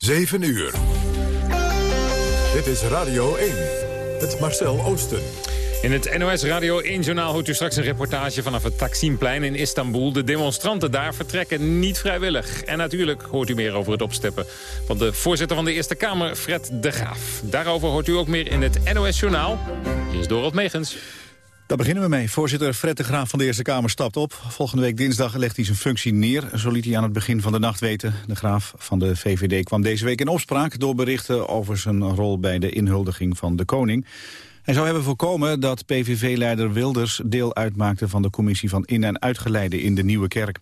7 uur. Dit is Radio 1. Het Marcel Oosten. In het NOS Radio 1-journaal hoort u straks een reportage vanaf het Taksimplein in Istanbul. De demonstranten daar vertrekken niet vrijwillig. En natuurlijk hoort u meer over het opsteppen van de voorzitter van de Eerste Kamer, Fred de Graaf. Daarover hoort u ook meer in het NOS-journaal. Hier is Dorot Megens. Daar beginnen we mee. Voorzitter Fred de Graaf van de Eerste Kamer stapt op. Volgende week dinsdag legt hij zijn functie neer. Zo liet hij aan het begin van de nacht weten. De Graaf van de VVD kwam deze week in opspraak... door berichten over zijn rol bij de inhuldiging van de koning. Hij zou hebben voorkomen dat PVV-leider Wilders deel uitmaakte... van de commissie van in- en uitgeleide in de Nieuwe Kerk.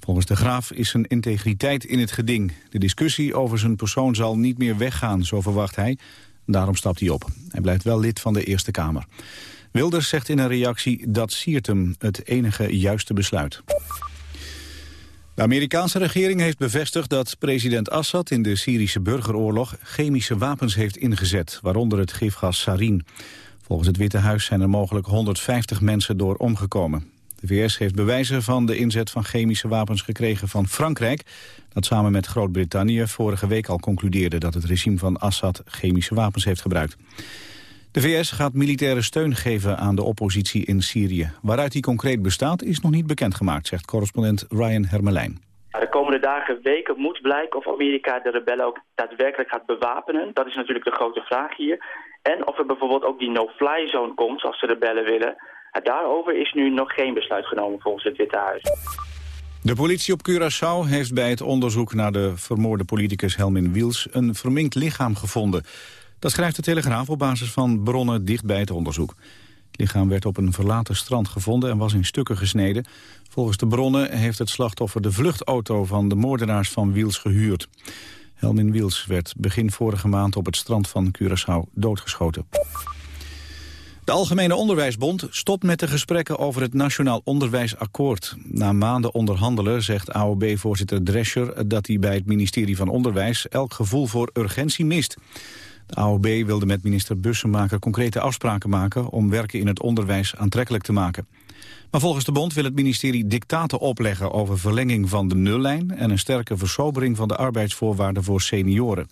Volgens de Graaf is zijn integriteit in het geding. De discussie over zijn persoon zal niet meer weggaan, zo verwacht hij. Daarom stapt hij op. Hij blijft wel lid van de Eerste Kamer. Wilders zegt in een reactie dat siert hem het enige juiste besluit. De Amerikaanse regering heeft bevestigd dat president Assad in de Syrische burgeroorlog chemische wapens heeft ingezet, waaronder het gifgas sarin. Volgens het Witte Huis zijn er mogelijk 150 mensen door omgekomen. De VS heeft bewijzen van de inzet van chemische wapens gekregen van Frankrijk... dat samen met Groot-Brittannië vorige week al concludeerde... dat het regime van Assad chemische wapens heeft gebruikt. De VS gaat militaire steun geven aan de oppositie in Syrië. Waaruit die concreet bestaat is nog niet bekendgemaakt, zegt correspondent Ryan Hermelijn. De komende dagen, weken moet blijken of Amerika de rebellen ook daadwerkelijk gaat bewapenen. Dat is natuurlijk de grote vraag hier. En of er bijvoorbeeld ook die no-fly zone komt, als de rebellen willen. Daarover is nu nog geen besluit genomen volgens het Witte Huis. De politie op Curaçao heeft bij het onderzoek naar de vermoorde politicus Helmin Wiels een verminkt lichaam gevonden. Dat schrijft de Telegraaf op basis van bronnen dicht bij het onderzoek. Het lichaam werd op een verlaten strand gevonden en was in stukken gesneden. Volgens de bronnen heeft het slachtoffer de vluchtauto van de moordenaars van Wiels gehuurd. Helmin Wiels werd begin vorige maand op het strand van Curaçao doodgeschoten. De Algemene Onderwijsbond stopt met de gesprekken over het Nationaal Onderwijsakkoord. Na maanden onderhandelen zegt AOB-voorzitter Drescher dat hij bij het ministerie van Onderwijs elk gevoel voor urgentie mist. De AOB wilde met minister Bussemaker concrete afspraken maken... om werken in het onderwijs aantrekkelijk te maken. Maar volgens de bond wil het ministerie dictaten opleggen... over verlenging van de nullijn... en een sterke versobering van de arbeidsvoorwaarden voor senioren.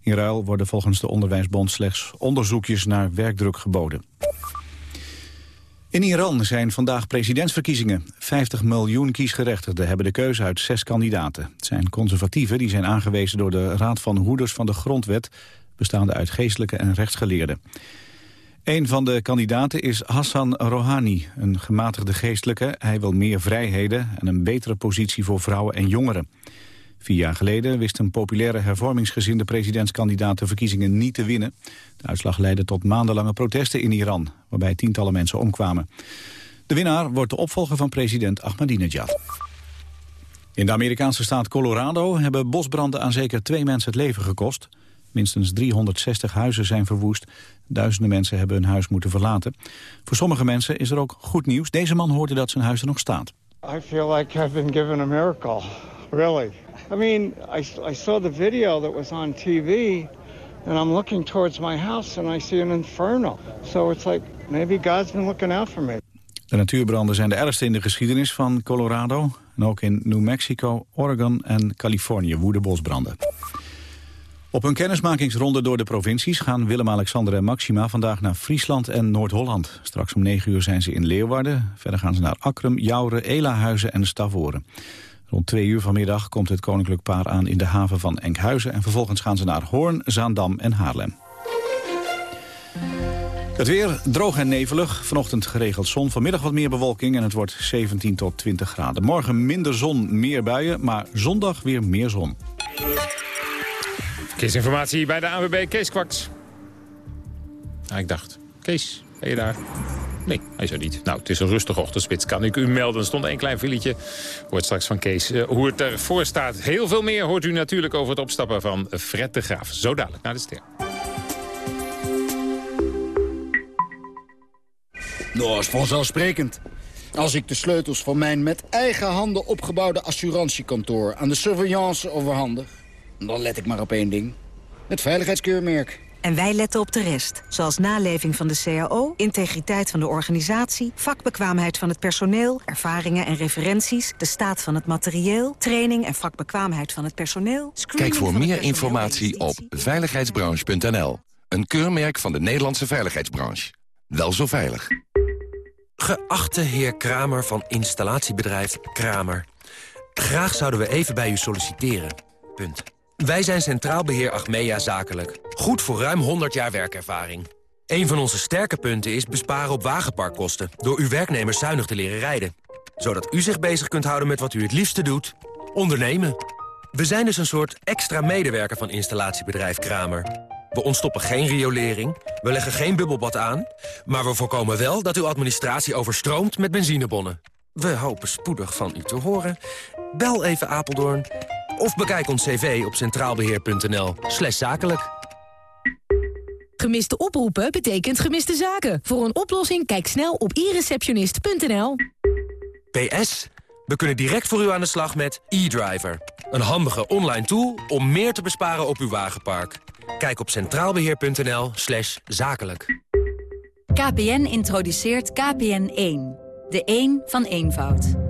In ruil worden volgens de Onderwijsbond slechts onderzoekjes naar werkdruk geboden. In Iran zijn vandaag presidentsverkiezingen. 50 miljoen kiesgerechtigden hebben de keuze uit zes kandidaten. Het zijn conservatieven die zijn aangewezen door de Raad van Hoeders van de Grondwet bestaande uit geestelijke en rechtsgeleerden. Een van de kandidaten is Hassan Rouhani, een gematigde geestelijke. Hij wil meer vrijheden en een betere positie voor vrouwen en jongeren. Vier jaar geleden wist een populaire hervormingsgezinde presidentskandidaat de verkiezingen niet te winnen. De uitslag leidde tot maandenlange protesten in Iran, waarbij tientallen mensen omkwamen. De winnaar wordt de opvolger van president Ahmadinejad. In de Amerikaanse staat Colorado hebben bosbranden aan zeker twee mensen het leven gekost. Minstens 360 huizen zijn verwoest. Duizenden mensen hebben hun huis moeten verlaten. Voor sommige mensen is er ook goed nieuws. Deze man hoorde dat zijn huis er nog staat. I feel like I've been given a miracle. Really. I mean, I, I saw the video that was on TV and I'm looking towards my house and I see an inferno. So it's like maybe God's been looking out for me. De natuurbranden zijn de ergste in de geschiedenis van Colorado. En ook in New Mexico, Oregon en Californië woeden bosbranden. Op hun kennismakingsronde door de provincies gaan Willem-Alexander en Maxima vandaag naar Friesland en Noord-Holland. Straks om 9 uur zijn ze in Leeuwarden. Verder gaan ze naar Akrum, Jouren, Elahuizen en Stavoren. Rond 2 uur vanmiddag komt het koninklijk paar aan in de haven van Enkhuizen... en vervolgens gaan ze naar Hoorn, Zaandam en Haarlem. Het weer droog en nevelig. Vanochtend geregeld zon. Vanmiddag wat meer bewolking en het wordt 17 tot 20 graden. Morgen minder zon, meer buien, maar zondag weer meer zon. Verkeersinformatie bij de ANWB Kees Kwaks. Ah, ik dacht, Kees, ben je daar? Nee, hij is er niet. Nou, het is een rustige ochtendspits, kan ik u melden. Er stond een klein filletje. Hoort straks van Kees uh, hoe het ervoor staat. Heel veel meer hoort u natuurlijk over het opstappen van Fred de Graaf. Zo dadelijk naar de ster. Nou, is vanzelfsprekend. Als ik de sleutels van mijn met eigen handen opgebouwde assurantiekantoor... aan de surveillance overhandig, dan let ik maar op één ding. Het veiligheidskeurmerk. En wij letten op de rest, zoals naleving van de CAO, integriteit van de organisatie, vakbekwaamheid van het personeel, ervaringen en referenties, de staat van het materieel, training en vakbekwaamheid van het personeel. Kijk voor meer informatie op veiligheidsbranche.nl. Een keurmerk van de Nederlandse veiligheidsbranche. Wel zo veilig. Geachte heer Kramer van installatiebedrijf Kramer. Graag zouden we even bij u solliciteren. Punt. Wij zijn Centraal Beheer Achmea Zakelijk. Goed voor ruim 100 jaar werkervaring. Een van onze sterke punten is besparen op wagenparkkosten... door uw werknemers zuinig te leren rijden. Zodat u zich bezig kunt houden met wat u het liefste doet. Ondernemen. We zijn dus een soort extra medewerker van installatiebedrijf Kramer. We ontstoppen geen riolering, we leggen geen bubbelbad aan... maar we voorkomen wel dat uw administratie overstroomt met benzinebonnen. We hopen spoedig van u te horen. Bel even Apeldoorn of bekijk ons cv op centraalbeheer.nl slash zakelijk. Gemiste oproepen betekent gemiste zaken. Voor een oplossing kijk snel op ireceptionist.nl. PS, we kunnen direct voor u aan de slag met e-driver. Een handige online tool om meer te besparen op uw wagenpark. Kijk op centraalbeheer.nl slash zakelijk. KPN introduceert KPN1. De 1 van eenvoud.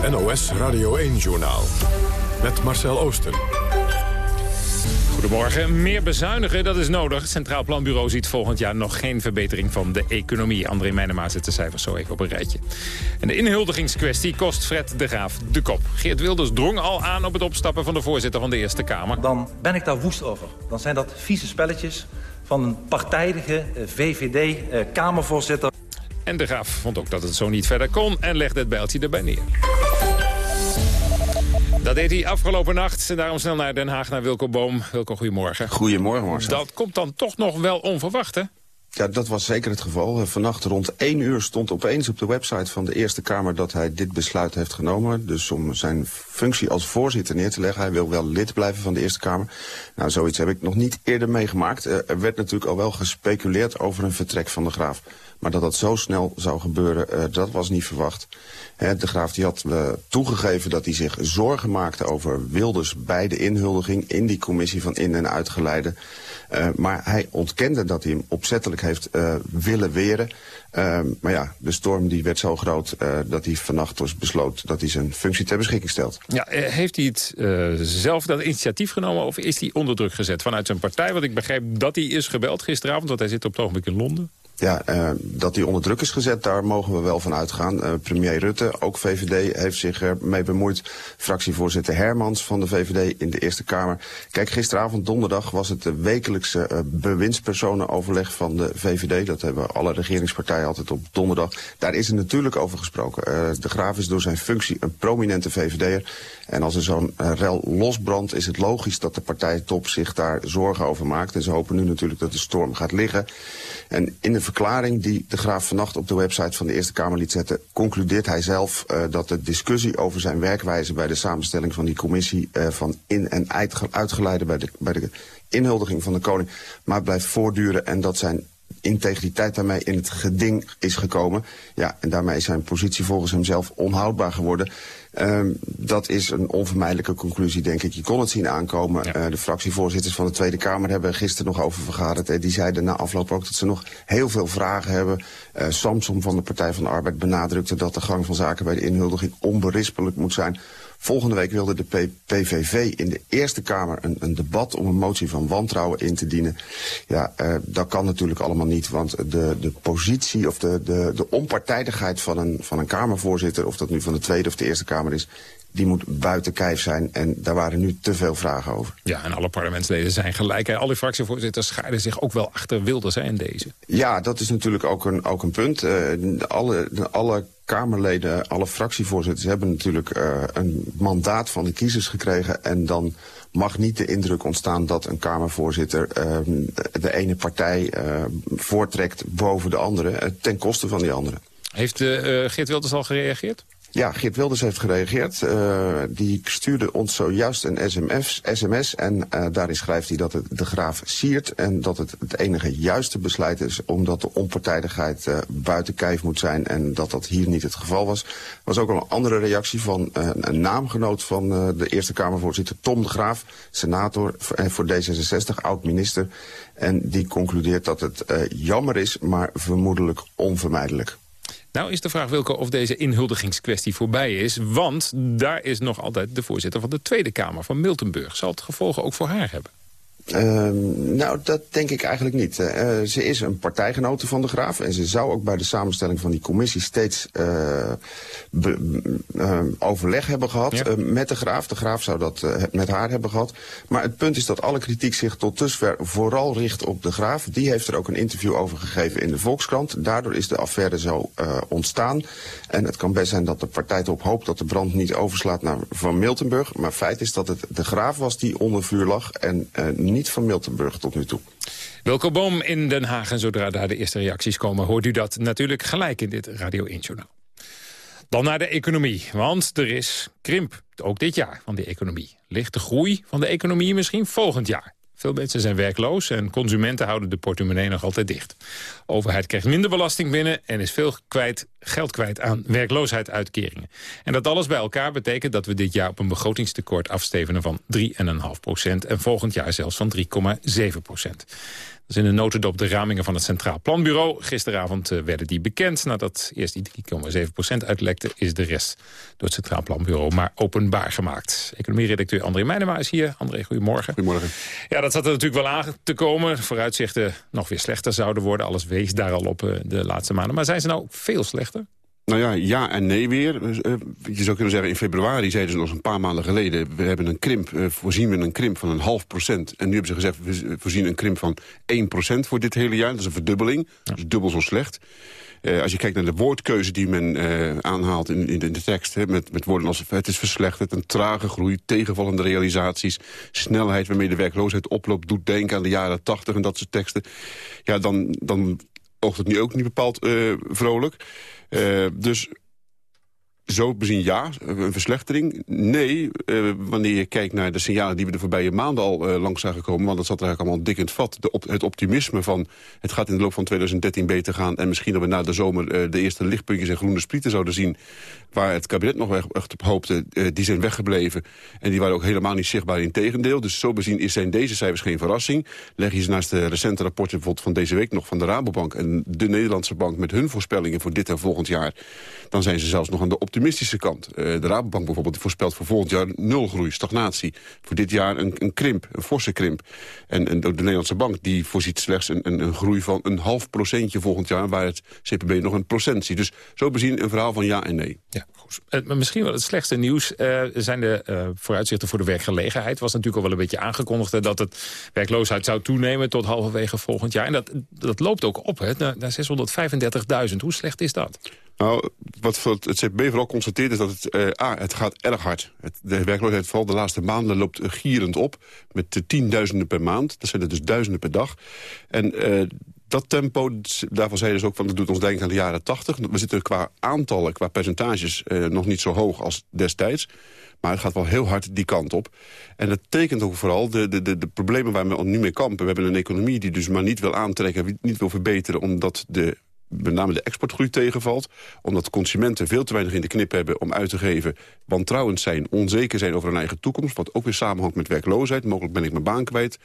Het NOS Radio 1-journaal. Met Marcel Oosten. Goedemorgen. Meer bezuinigen, dat is nodig. Het Centraal Planbureau ziet volgend jaar nog geen verbetering van de economie. André Meijnema zet de cijfers zo even op een rijtje. En de inhuldigingskwestie kost Fred de Graaf de kop. Geert Wilders drong al aan op het opstappen van de voorzitter van de Eerste Kamer. Dan ben ik daar woest over. Dan zijn dat vieze spelletjes van een partijdige eh, VVD-Kamervoorzitter. En de Graaf vond ook dat het zo niet verder kon en legde het bijltje erbij neer. Dat deed hij afgelopen nacht. En daarom snel naar Den Haag, naar Wilco Boom. Wilco, goedemorgen. Goedemorgen, Marcel. Dat komt dan toch nog wel onverwacht, hè? Ja, dat was zeker het geval. Eh, vannacht rond 1 uur stond opeens op de website van de Eerste Kamer... dat hij dit besluit heeft genomen. Dus om zijn functie als voorzitter neer te leggen. Hij wil wel lid blijven van de Eerste Kamer. Nou, zoiets heb ik nog niet eerder meegemaakt. Eh, er werd natuurlijk al wel gespeculeerd over een vertrek van de Graaf. Maar dat dat zo snel zou gebeuren, uh, dat was niet verwacht. de Graaf die had toegegeven dat hij zich zorgen maakte over Wilders bij de inhuldiging in die commissie van in- en uitgeleide. Uh, maar hij ontkende dat hij hem opzettelijk heeft willen weren. maar ja, de storm die werd zo groot dat hij vannacht dus besloot dat hij zijn functie ter beschikking stelt. Ja, heeft hij het zelf dat initiatief genomen of is hij onder druk gezet vanuit zijn partij? Want ik begrijp dat hij is gebeld gisteravond, want hij zit op het ogenblik in Londen. Ja, uh, dat hij onder druk is gezet, daar mogen we wel van uitgaan. Uh, premier Rutte, ook VVD, heeft zich ermee bemoeid. Fractievoorzitter Hermans van de VVD in de Eerste Kamer. Kijk, gisteravond donderdag was het de wekelijkse uh, bewindspersonenoverleg van de VVD. Dat hebben alle regeringspartijen altijd op donderdag. Daar is er natuurlijk over gesproken. de Graaf is door zijn functie een prominente VVD'er. En als er zo'n rel losbrandt, is het logisch dat de partijtop zich daar zorgen over maakt. En ze hopen nu natuurlijk dat de storm gaat liggen. En in de verklaring die de Graaf vannacht op de website van de Eerste Kamer liet zetten... concludeert hij zelf uh, dat de discussie over zijn werkwijze... bij de samenstelling van die commissie uh, van in- en uitgeleide... bij de, bij de inhuldiging van de koning, maar blijft voortduren... en dat zijn integriteit daarmee in het geding is gekomen. Ja, en daarmee is zijn positie volgens hemzelf onhoudbaar geworden. Um, dat is een onvermijdelijke conclusie, denk ik. Je kon het zien aankomen. Ja. Uh, de fractievoorzitters van de Tweede Kamer hebben gisteren nog over vergaderd. Uh, die zeiden na afloop ook dat ze nog heel veel vragen hebben. Uh, Samson van de Partij van de Arbeid benadrukte dat de gang van zaken bij de inhuldiging onberispelijk moet zijn. Volgende week wilde de PVV in de Eerste Kamer een, een, debat om een motie van wantrouwen in te dienen. Ja, uh, dat kan natuurlijk allemaal niet, want de, de positie of de, de, de onpartijdigheid van een, van een Kamervoorzitter, of dat nu van de Tweede of de Eerste Kamer is, die moet buiten kijf zijn. En daar waren nu te veel vragen over. Ja, en alle parlementsleden zijn gelijk. Al die fractievoorzitters scheiden zich ook wel achter Wilders zijn deze. Ja, dat is natuurlijk ook een, ook een punt. Uh, alle, alle Kamerleden, alle fractievoorzitters hebben natuurlijk uh, een mandaat van de kiezers gekregen. En dan mag niet de indruk ontstaan dat een Kamervoorzitter uh, de ene partij uh, voortrekt boven de andere, ten koste van die andere. Heeft Geert Wilders al gereageerd? Ja, Geert Wilders heeft gereageerd. Uh, die stuurde ons zojuist een SMS, en uh, daarin schrijft hij dat het de graaf siert... en dat het het enige juiste besluit is... omdat de onpartijdigheid uh, buiten kijf moet zijn... en dat dat hier niet het geval was. Er was ook al een andere reactie van een naamgenoot van de Eerste Kamervoorzitter... Tom de Graaf, senator voor D66, oud-minister. En die concludeert dat het jammer is, maar vermoedelijk onvermijdelijk. Nou is de vraag, Wilke, of deze inhuldigingskwestie voorbij is. Want daar is nog altijd de voorzitter van de Tweede Kamer van Miltenburg. Zal het gevolgen ook voor haar hebben? Uh, nou, dat denk ik eigenlijk niet. Uh, ze is een partijgenote van de Graaf. En ze zou ook bij de samenstelling van die commissie steeds uh, overleg hebben gehad ja. met de Graaf. De Graaf zou dat met haar hebben gehad. Maar het punt is dat alle kritiek zich tot dusver vooral richt op de Graaf. Die heeft er ook een interview over gegeven in de Volkskrant. Daardoor is de affaire zo ontstaan. En het kan best zijn dat de partij erop hoopt dat de brand niet overslaat naar Van Miltenburg. Maar feit is dat het de Graaf was die onder vuur lag en niet niet van Miltenburg tot nu toe. Welkom Boom in Den Haag. En zodra daar de eerste reacties komen... hoort u dat natuurlijk gelijk in dit Radio 1-journaal. Dan naar de economie, want er is krimp, ook dit jaar, van de economie. Ligt de groei van de economie misschien volgend jaar? Veel mensen zijn werkloos en consumenten houden de portemonnee nog altijd dicht. overheid krijgt minder belasting binnen en is veel kwijt, geld kwijt aan werkloosheidsuitkeringen. En dat alles bij elkaar betekent dat we dit jaar op een begrotingstekort afstevenen van 3,5 procent en volgend jaar zelfs van 3,7 procent. Dat is in de notendop de ramingen van het Centraal Planbureau. Gisteravond uh, werden die bekend. Nadat eerst die 3,7% uitlekte... is de rest door het Centraal Planbureau maar openbaar gemaakt. Economie-redacteur André Meijnema is hier. André, goedemorgen. Goedemorgen. Ja, dat zat er natuurlijk wel aan te komen. Vooruitzichten nog weer slechter zouden worden. Alles wees daar al op uh, de laatste maanden. Maar zijn ze nou veel slechter? Nou ja, ja en nee weer. Eh, je zou kunnen zeggen, in februari zeiden ze nog een paar maanden geleden... we hebben een krimp, uh, voorzien we een krimp van een half procent. En nu hebben ze gezegd, we voorzien een krimp van 1 procent voor dit hele jaar. Dat is een verdubbeling, ja. dus dubbel zo slecht. Uh, als je kijkt naar de woordkeuze die men uh, aanhaalt in, in, de tekst... Hè, met, met woorden als het is verslechterd, een trage groei... tegenvallende realisaties, snelheid waarmee de werkloosheid oploopt... doet denken aan de jaren 80 en dat soort teksten... ja, dan, dan oogt het nu ook niet bepaald uh, vrolijk. Uh, dus zo bezien ja, een verslechtering. Nee, uh, wanneer je kijkt naar de signalen die we de voorbije maanden al uh, langs zagen komen... want dat zat er eigenlijk allemaal dik in het vat. De het optimisme van het gaat in de loop van 2013 beter gaan... en misschien dat we na de zomer uh, de eerste lichtpuntjes en groene sprieten zouden zien... waar het kabinet nog echt op hoopte, die zijn weggebleven. En die waren ook helemaal niet zichtbaar in tegendeel. Dus zo bezien zijn deze cijfers geen verrassing. Leg je ze naast de recente rapporten bijvoorbeeld van deze week nog van de Rabobank... en de Nederlandse Bank met hun voorspellingen voor dit en volgend jaar... dan zijn ze zelfs nog aan de optimistische kant. Uh, de Rabobank bijvoorbeeld voorspelt voor volgend jaar nul groei, stagnatie. Voor dit jaar een, een krimp, een forse krimp. En, en de Nederlandse Bank die voorziet slechts een, een, groei van een half procentje volgend jaar... waar het CPB nog een procent ziet. Dus zo bezien een verhaal van ja en nee. Ja, goed. Maar misschien wel het slechtste nieuws uh, zijn de vooruitzichten voor de werkgelegenheid. was natuurlijk al wel een beetje aangekondigd... dat het werkloosheid zou toenemen tot halverwege volgend jaar. En dat, dat loopt ook op, hè, naar 635.000. Hoe slecht is dat? Nou, wat het CPB vooral constateert is dat het, uh, A, het gaat erg hard. Het, de werkloosheid vooral de laatste maanden loopt gierend op. Met de tienduizenden per maand. Dat zijn er dus duizenden per dag. En uh, dat tempo, daarvan zeiden ze ook, van, dat doet ons denken aan de jaren 80. We zitten qua aantallen, qua percentages uh, nog niet zo hoog als destijds. Maar het gaat wel heel hard die kant op. En dat tekent ook vooral de, de, de, de problemen waar we nu mee kampen. We hebben een economie die dus maar niet wil aantrekken, niet wil verbeteren... omdat de met name de exportgroei tegenvalt. Omdat consumenten veel te weinig in de knip hebben om uit te geven... wantrouwend zijn, onzeker zijn over hun eigen toekomst... wat ook weer samenhangt met werkloosheid. Mogelijk ben ik mijn baan kwijt.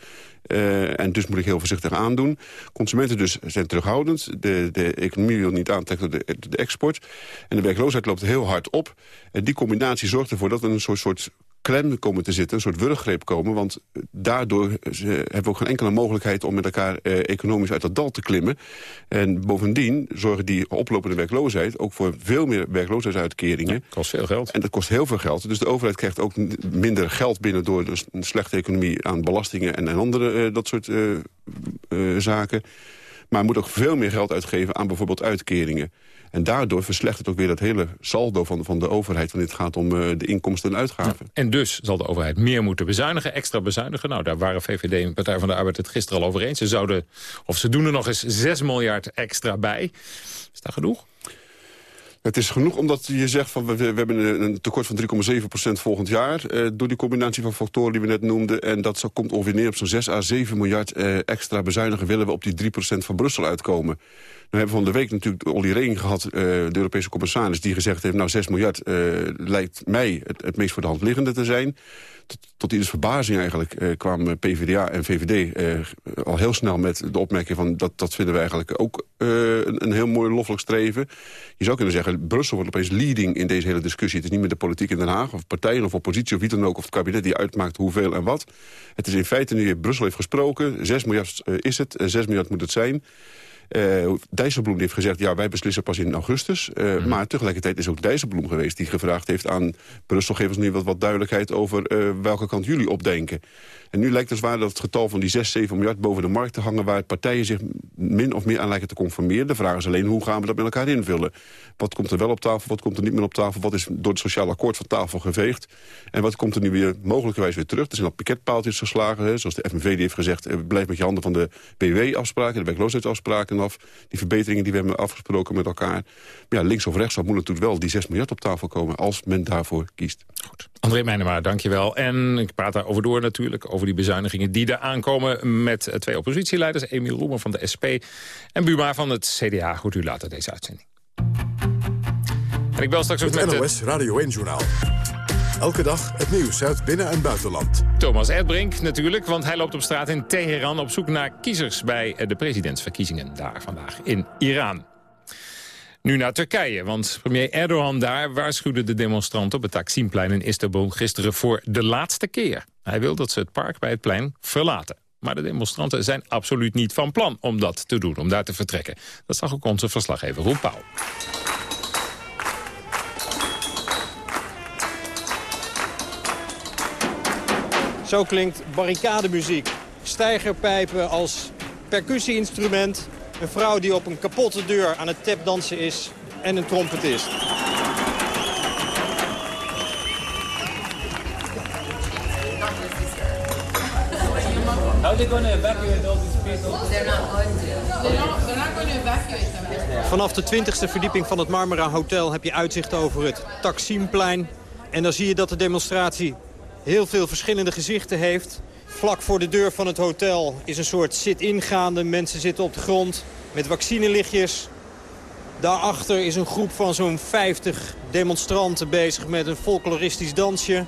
Uh, en dus moet ik heel voorzichtig aandoen. Consumenten dus zijn terughoudend. De, de economie wil niet aantrekken de, de export. En de werkloosheid loopt heel hard op. En die combinatie zorgt ervoor dat er een soort, soort klem komen te zitten, een soort wurggreep komen. Want daardoor hebben we ook geen enkele mogelijkheid om met elkaar economisch uit dat dal te klimmen. En bovendien zorgen die oplopende werkloosheid ook voor veel meer werkloosheidsuitkeringen. Dat kost veel geld. En dat kost heel veel geld. Dus de overheid krijgt ook minder geld binnen door dus een slechte economie aan belastingen en, en andere dat soort zaken. Maar moet ook veel meer geld uitgeven aan bijvoorbeeld uitkeringen. En daardoor verslechtert ook weer dat hele saldo van, van de overheid... wanneer het gaat om uh, de inkomsten en uitgaven. en dus zal de overheid meer moeten bezuinigen, extra bezuinigen. Nou, daar waren VVD en Partij van de Arbeid het gisteren al over eens. Ze zouden, of ze doen er nog eens 6 miljard extra bij. Is dat genoeg? Het is genoeg omdat je zegt van we, we hebben een tekort van 3,7% volgend jaar... Eh, door die combinatie van factoren die we net noemden. En dat komt ongeveer neer op zo'n 6 à 7 miljard eh, extra bezuinigen... willen we op die 3% van Brussel uitkomen. We hebben van de week natuurlijk Olly Reen gehad, uh, de Europese commissaris... die gezegd heeft, nou 6 miljard uh, lijkt mij het, het, meest voor de hand liggende te zijn. Tot, ieders verbazing eigenlijk uh, kwamen PvdA en VVD al heel snel met de opmerking van... dat, dat vinden we eigenlijk ook een, een, heel mooi loffelijk streven. Je zou kunnen zeggen, Brussel wordt opeens leading in deze hele discussie. Het is niet meer de politiek in Den Haag, of partijen of oppositie... of wie dan ook, of het kabinet die uitmaakt hoeveel en wat. Het is in feite nu, Brussel heeft gesproken, 6 miljard is het, 6 miljard moet het zijn... Uh, Dijsselbloem heeft gezegd, ja, wij beslissen pas in augustus. Uh, mm. Maar tegelijkertijd is ook Dijsselbloem geweest... die gevraagd heeft aan Brussel, geef ons nu wat, wat duidelijkheid... over uh, welke kant jullie opdenken. En nu lijkt het waar dat het getal van die 6, 7 miljard boven de markt te hangen... waar partijen zich min of meer aan lijken te conformeren. De vraag is alleen, hoe gaan we dat met elkaar invullen? Wat komt er wel op tafel, wat komt er niet meer op tafel? Wat is door het sociaal akkoord van tafel geveegd? En wat komt er nu weer mogelijkerwijs weer terug? Er zijn al piketpaaltjes geslagen, hè, zoals de FNV die heeft gezegd... blijf met je handen van de BW-afspraken, de werkloosheidsafspraken Die verbeteringen die we hebben afgesproken met elkaar. Maar ja, links of rechts moet natuurlijk wel die 6 miljard op tafel komen... als men daarvoor kiest. Goed. André Meijnema, dankjewel. En ik praat daarover door natuurlijk, over die bezuinigingen die er aankomen... met twee oppositieleiders, Emiel Roemer van de SP en Buma van het CDA. Goed, u later deze uitzending. En ik bel straks ook het met... NOS Radio 1-journaal. Elke dag het nieuws uit binnen- en buitenland. Thomas Erdbrink natuurlijk, want hij loopt op straat in Teheran... op zoek naar kiezers bij de presidentsverkiezingen daar vandaag in Iran. Nu naar Turkije, want premier Erdogan daar waarschuwde de demonstranten op het Taksimplein in Istanbul gisteren voor de laatste keer. Hij wil dat ze het park bij het plein verlaten. Maar de demonstranten zijn absoluut niet van plan om dat te doen, om daar te vertrekken. Dat zag ook onze verslaggever Roel Pauw. Zo klinkt barricademuziek. Stijgerpijpen als percussie-instrument. Een vrouw die op een kapotte deur aan het tapdansen is. En een trompetist. How are they going to evacuate all these people? They're not going to. They're not going to evacuate them. Vanaf de 20e verdieping van het Marmara Hotel heb je uitzicht over het Taksimplein. En dan zie je dat de demonstratie heel veel verschillende gezichten heeft. Vlak voor de deur van het hotel is een soort zit-ingaande. Mensen zitten op de grond met vaccinelichtjes. Daarachter is een groep van zo'n 50 demonstranten bezig met een folkloristisch dansje.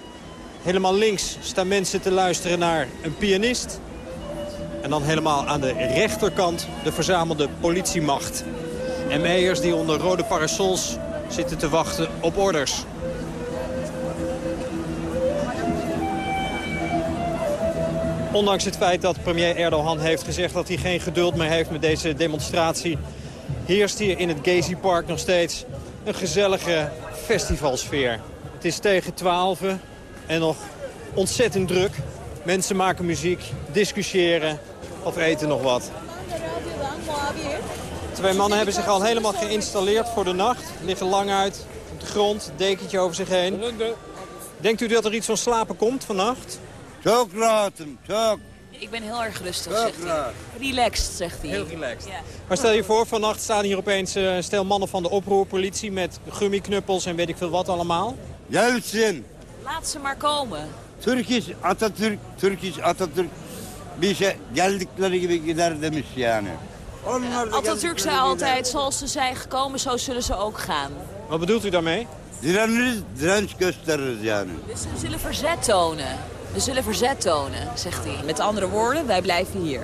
Helemaal links staan mensen te luisteren naar een pianist. En dan helemaal aan de rechterkant de verzamelde politiemacht. En ME'ers die onder rode parasols zitten te wachten op orders. Ondanks het feit dat premier Erdogan heeft gezegd dat hij geen geduld meer heeft met deze demonstratie... heerst hier in het Gezi Park nog steeds een gezellige festivalsfeer. Het is tegen 12 en nog ontzettend druk. Mensen maken muziek, discussiëren of eten nog wat. Twee mannen hebben zich al helemaal geïnstalleerd voor de nacht. Liggen lang uit op de grond, dekentje over zich heen. Denkt u dat er iets van slapen komt vannacht? Çok rahatım, çok. Ik ben heel erg rustig, zegt hij. Relaxed, zegt hij. Heel relaxed. Ja. Maar stel je voor, vannacht staan hier opeens uh, stel mannen van de oproerpolitie... met gummiknuppels en weet ik veel wat allemaal. Gelsin. Laat ze maar komen. Turkish Atatürk, Turkish Atatürk bir şey geldikleri gibi gider demiş yani. Atatürk zei altijd, zoals ze zijn gekomen, zo zullen ze ook gaan. Wat bedoelt u daarmee? Direniriz, direnç gösteririz yani. Dus we zullen verzet tonen. We zullen verzet tonen, zegt hij. Met andere woorden, wij blijven hier.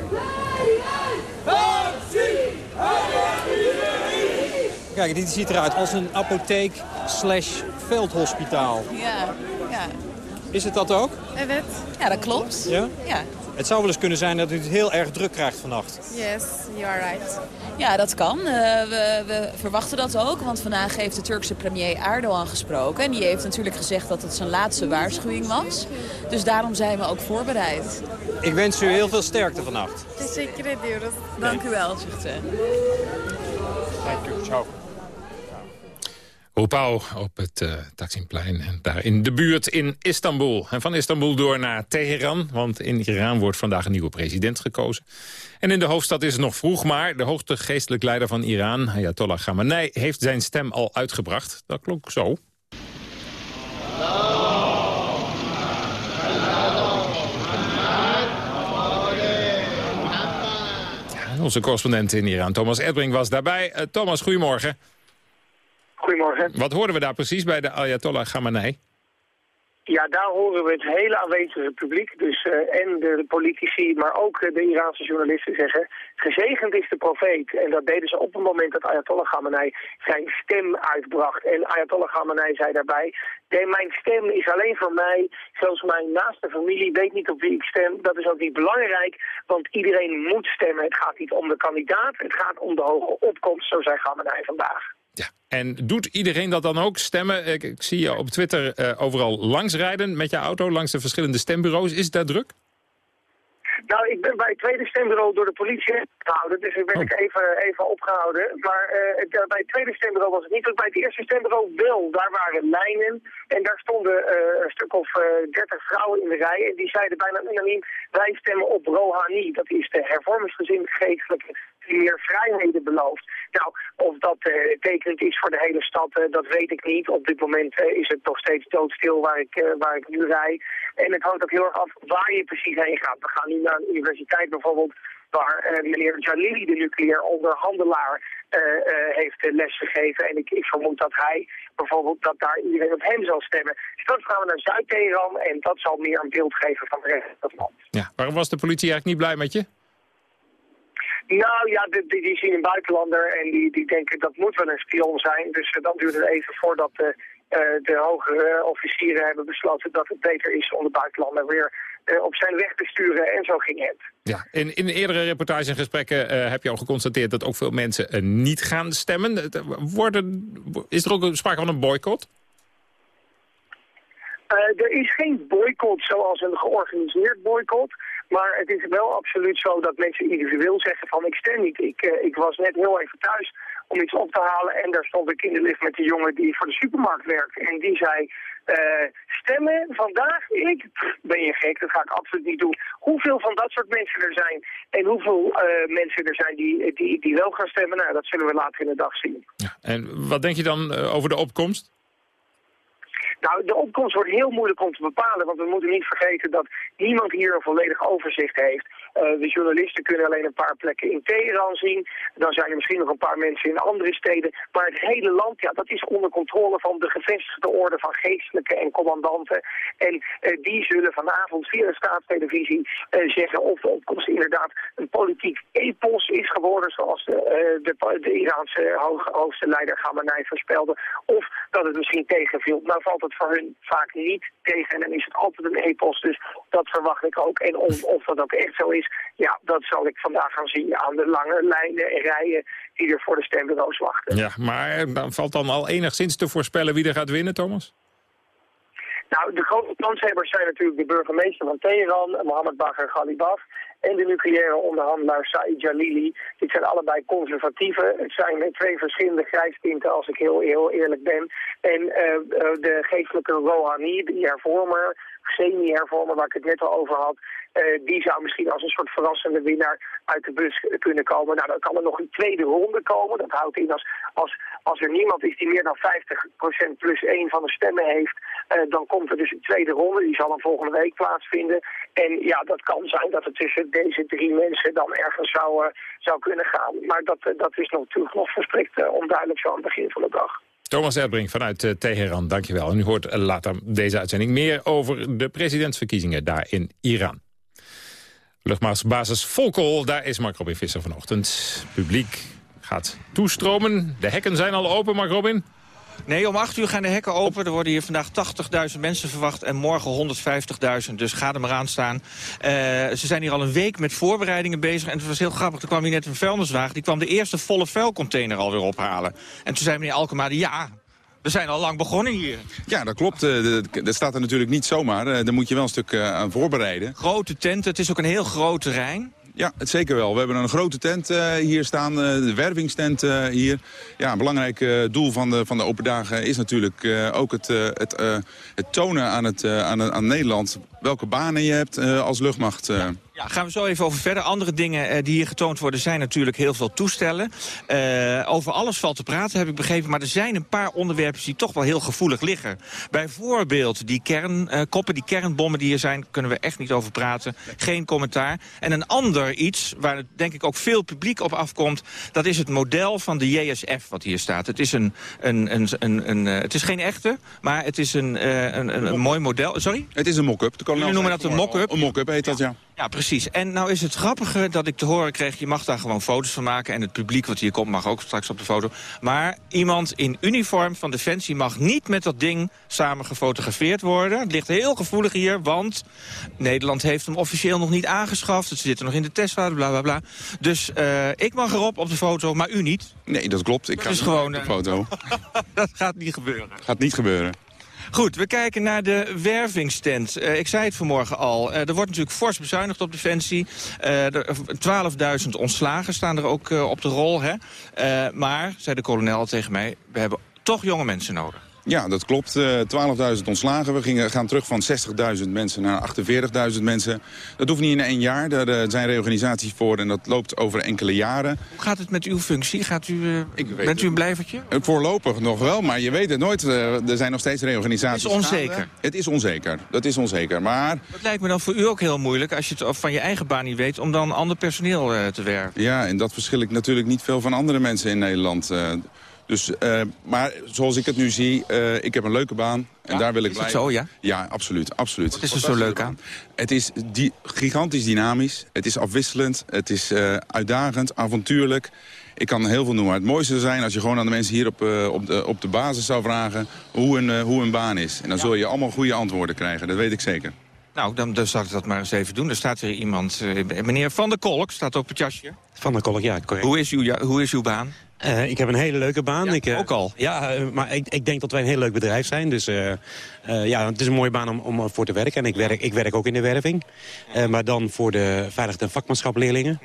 Kijk, dit ziet eruit als een apotheek slash veldhospitaal. Ja, ja. Is het dat ook? Evet. Ja, dat klopt. Ja? Ja. Het zou wel eens kunnen zijn dat u het heel erg druk krijgt vannacht. Yes, you are right. Ja, dat kan. Eh, we, we verwachten dat ook, want vandaag heeft de Turkse premier Erdogan gesproken. En die heeft natuurlijk gezegd dat het zijn laatste waarschuwing was. Dus daarom zijn we ook voorbereid. Ik wens u heel veel sterkte vannacht. Ediyoruz. Dank u wel, zegt ze. Dank u. Ciao. Roepau op het uh, Taksimplein en daar in de buurt in Istanbul. En van Istanbul door naar Teheran, want in Iran wordt vandaag een nieuwe president gekozen. En in de hoofdstad is het nog vroeg, maar de hoogste geestelijk leider van Iran, Ayatollah Khamenei, heeft zijn stem al uitgebracht. Dat klonk zo. Onze correspondent in Iran, Thomas Erdbrink, was daarbij. Uh, Thomas, goedemorgen. Goedemorgen. Wat hoorden we daar precies bij de Ayatollah Khamenei? Ja, daar horen we het hele aanwezige publiek, dus uh, en de, de, politici, maar ook uh, de Iraanse journalisten zeggen... gezegend is de profeet. En dat deden ze op het moment dat Ayatollah Khamenei zijn stem uitbracht. En Ayatollah Khamenei zei daarbij... mijn stem is alleen voor mij, zelfs mijn naaste familie weet niet op wie ik stem. Dat is ook niet belangrijk, want iedereen moet stemmen. Het gaat niet om de kandidaat, het gaat om de hoge opkomst, zo zei Khamenei vandaag. Ja, en doet iedereen dat dan ook, stemmen? Ik, ik zie je op Twitter uh, overal langsrijden met je auto... langs de verschillende stembureaus. Is dat druk? Nou, ik ben bij het tweede stembureau door de politie gehouden, dus ik ben ik even, even opgehouden. Maar uh, bij het tweede stembureau was het niet, bij het eerste stembureau wel. Daar waren lijnen en daar stonden uh, een stuk of dertig vrouwen in de rij. En die zeiden bijna unaniem, wij stemmen op Rouhani. Dat is de hervormingsgezinde geestelijke meer vrijheden belooft. Nou, of dat uh, tekenend is voor de hele stad, uh, dat weet ik niet. Op dit moment uh, is het nog steeds doodstil waar ik, waar ik nu rij. En het hangt ook heel erg af waar je precies heen gaat. We gaan nu naar een universiteit bijvoorbeeld waar meneer Jalili, de nucleair onderhandelaar, heeft lesgegeven. En ik, ik, vermoed dat hij bijvoorbeeld, dat daar iedereen op hem zal stemmen. Dus dan gaan we naar Zuid-Teheran en dat zal meer een beeld geven van de rest van het land. Ja, waarom was de politie eigenlijk niet blij met je? Nou ja, die, die, zien een buitenlander en die, die denken dat moet wel een spion zijn. Dus uh, dan duurt het even voordat de, uh, de hogere officieren hebben besloten dat het beter is om de buitenlander weer uh, op zijn weg te sturen. En zo ging het. Ja, in, in eerdere reportages en gesprekken heb je al geconstateerd dat ook veel mensen niet gaan stemmen. Worden, is er ook sprake van een boycott? er is geen boycott zoals een georganiseerd boycott. Maar het is wel absoluut zo dat mensen individueel zeggen van ik stem niet. Ik, uh, ik was net heel even thuis om iets op te halen en daar stond ik in de lift met een jongen die voor de supermarkt werkt. En die zei, uh, stemmen vandaag? Ik? Ben je gek, dat ga ik absoluut niet doen. Hoeveel van dat soort mensen er zijn en hoeveel uh, mensen er zijn die, die, die wel gaan stemmen, nou dat zullen we later in de dag zien. Ja, en wat denk je dan over de opkomst? Nou, de opkomst wordt heel moeilijk om te bepalen, want we moeten niet vergeten dat niemand hier een volledig overzicht heeft. Uh, de journalisten kunnen alleen een paar plekken in Teheran zien. Dan zijn er misschien nog een paar mensen in andere steden. Maar het hele land, ja, dat is onder controle van de gevestigde orde van geestelijke en commandanten. En uh, die zullen vanavond via de staatstelevisie uh, zeggen of de opkomst inderdaad een politiek epos is geworden, zoals de, de, de Iraanse hoog, hoogste leider Khamenei voorspelde. Of dat het misschien tegenviel. Nou valt het voor hun vaak niet tegen en dan is het altijd een epos. Dus dat verwacht ik ook. En of, of dat ook echt zo is, ja, dat zal ik vandaag gaan zien aan de lange lijnen en rijen die er voor de stembureaus wachten. Ja, maar dan valt dan al enigszins te voorspellen wie er gaat winnen, Thomas? Nou, de grote kanshebbers zijn natuurlijk de burgemeester van Teheran, Mohammed Bagher Ghalibaf, en de nucleaire onderhandelaar Said Jalili. Dit zijn allebei conservatieven. Het zijn twee verschillende grijstinten, als ik heel, eerlijk ben. En uh, de geestelijke Rouhani, die hervormer, semi-hervormer waar ik het net al over had... Uh, die zou misschien als een soort verrassende winnaar uit de bus kunnen komen. Nou, dan kan er nog een tweede ronde komen. Dat houdt in als, als, als er niemand is die meer dan 50% plus 1 van de stemmen heeft... Uh, dan komt er dus een tweede ronde. Die zal dan volgende week plaatsvinden. En ja, dat kan zijn dat het tussen deze drie mensen dan ergens zou, uh, zou kunnen gaan. Maar dat, dat is natuurlijk nog verstrikt onduidelijk zo aan het begin van de dag. Thomas Erdbrink vanuit uh, Teheran, dankjewel. En u hoort later deze uitzending meer over de presidentsverkiezingen daar in Iran. Luchtmachtsbasis Volkel, daar is Mark Robin Visser vanochtend. Publiek gaat toestromen. De hekken zijn al open, Mark Robin. Nee, om 8 uur gaan de hekken open. Er worden hier vandaag 80.000 mensen verwacht en morgen 150.000. Dus ga er maar aan staan. Eh, ze zijn hier al een week met voorbereidingen bezig. En het was heel grappig. Er kwam hier net een vuilniswagen. Die kwam de eerste volle vuilcontainer alweer ophalen. En toen zei meneer Alkema, ja, we zijn al lang begonnen hier. Ja, dat klopt. Eh, Dat staat er natuurlijk niet zomaar. Eh, Daar moet je wel een stuk aan voorbereiden. Grote tenten, het is ook een heel groot terrein. Ja, het zeker wel. We hebben een grote tent eh, hier staan, eh, de wervingstent eh, hier. Ja, een belangrijk doel van de, van de open dagen is natuurlijk ook het, het, het tonen aan, het, aan, aan Nederland welke banen je hebt als luchtmacht. eh. Ja, gaan we zo even over verder. Andere dingen eh, die hier getoond worden zijn natuurlijk heel veel toestellen. Eh, over alles valt te praten, heb ik begrepen. Maar er zijn een paar onderwerpen die toch wel heel gevoelig liggen. Bijvoorbeeld die kernkoppen, die kernbommen die hier zijn... kunnen we echt niet over praten. Geen commentaar. En een ander iets, waar het denk ik ook veel publiek op afkomt... dat is het model van de JSF wat hier staat. Het is, een, een, een, een, een, eh, het is geen echte, maar het is een, eh, een, een, een mooi model. Sorry? Het is een mock-up. Jullie noemen dat een mock-up? Een mock-up heet dat, ja. Ja, precies. En nou is het grappige dat ik te horen kreeg... je mag daar gewoon foto's van maken... en het publiek wat hier komt mag ook straks op de foto. Maar iemand in uniform van Defensie mag niet met dat ding samen gefotografeerd worden. Het ligt heel gevoelig hier, want Nederland heeft hem officieel nog niet aangeschaft. Ze zitten nog in de testfase, bla bla bla. Dus eh, ik mag erop op de foto, maar u niet. Nee, dat klopt. Ik Dat ga is niet gewoon, op de eh, foto. dat gaat niet gebeuren. Gaat niet gebeuren. Goed, we kijken naar de wervingstent. Eh, ik zei het vanmorgen al. Eh, er wordt natuurlijk fors bezuinigd op Defensie. Eh, er- 12.000 ontslagen staan er ook eh, op de rol. Hè? Eh, maar, zei de kolonel tegen mij... we hebben toch jonge mensen nodig. Ja, dat klopt. Eh 12.000 ontslagen. We gingen, gaan terug van 60.000 mensen naar 48.000 mensen. Dat hoeft niet in één jaar. Daar eh, zijn reorganisaties voor en dat loopt over enkele jaren. Hoe gaat het met uw functie? Gaat u, eh, bent u een blijvertje? Eh, Voorlopig nog wel, maar je weet het nooit. Eh, er zijn nog steeds reorganisaties. Het is onzeker. gaande. Het is onzeker. Dat is onzeker. Maar Het lijkt me dan voor u ook heel moeilijk... als je het van je eigen baan niet weet... om dan ander personeel eh, te werven. ja, en dat verschil ik natuurlijk niet veel van andere mensen in Nederland. Dus, eh, maar zoals ik het nu zie, eh, ik heb een leuke baan. En daar wil ik Is blijven. zo, ja? Ja, absoluut. absoluut. Wat is er zo leuk aan? Het is die, gigantisch dynamisch. Het is afwisselend. Het is eh, uitdagend, avontuurlijk. Ik kan heel veel noemen. Het mooiste zou zijn als je gewoon aan de mensen hier op, op, de, op de basis zou vragen... hoe een, hoe een baan is. En dan zul je allemaal goede antwoorden krijgen. Dat weet ik zeker. Nou, dan, dan zal ik dat maar eens even doen. Er staat hier iemand, eh, meneer Van der Kolk, staat op het jasje. Van der Kolk, ja, correct. Hoe is uw, ja, hoe is uw baan? Eh, ik heb een hele leuke baan. ik, eh, ook al? Ja, maar ik, ik denk dat wij een heel leuk bedrijf zijn. Dus ja, het is een mooie baan om, om voor te werken. En ik werk, ik werk ook in de werving. Maar dan voor de veiligheid- en vakmanschapleerlingen.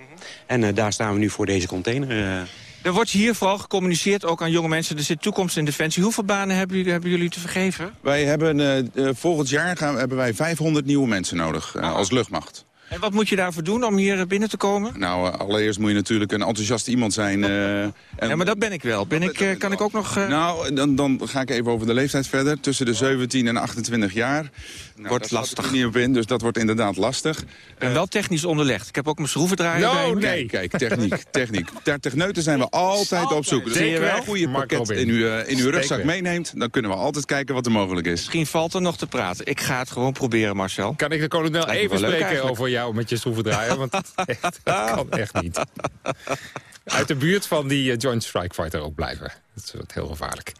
En eh, daar staan we nu voor deze container. Er wordt hier vooral gecommuniceerd, ook aan jonge mensen. Er zit toekomst in Defensie. Hoeveel banen hebben jullie, hebben jullie te vergeven? Wij hebben, eh, eh, volgend jaar gaan, hebben wij 500 nieuwe mensen nodig eh, als luchtmacht. En wat moet je daarvoor doen om hier binnen te komen? Nou, eh, allereerst moet je natuurlijk een enthousiast iemand zijn. eh, en Ja, maar dat ben ik wel. Ben ik, eh, kan ik ook nog... eh, Nou, dan, dan ga ik even over de leeftijd verder. Tussen de 17 en 28 jaar. Nou, Wordt daar lastig. er niet op in, dus dat wordt inderdaad lastig. Ik ben wel technisch onderlegd. Ik heb ook mijn schroevendraaier bij Nou, me. nee. Kijk, techniek, techniek. Ter techneuten zijn we altijd op zoek. Dus als je een wel? goede pakket in uw, eh, in uw rugzak meeneemt... dan kunnen we altijd kijken wat er mogelijk is. Misschien valt er nog te praten. Ik ga het gewoon proberen, Marcel. Kan ik de kolonel even spreken eigenlijk. over jou met je schroevendraaier? Want echt, dat kan echt niet. Uit de buurt van die eh, Joint Strike Fighter ook blijven. Dat is heel gevaarlijk.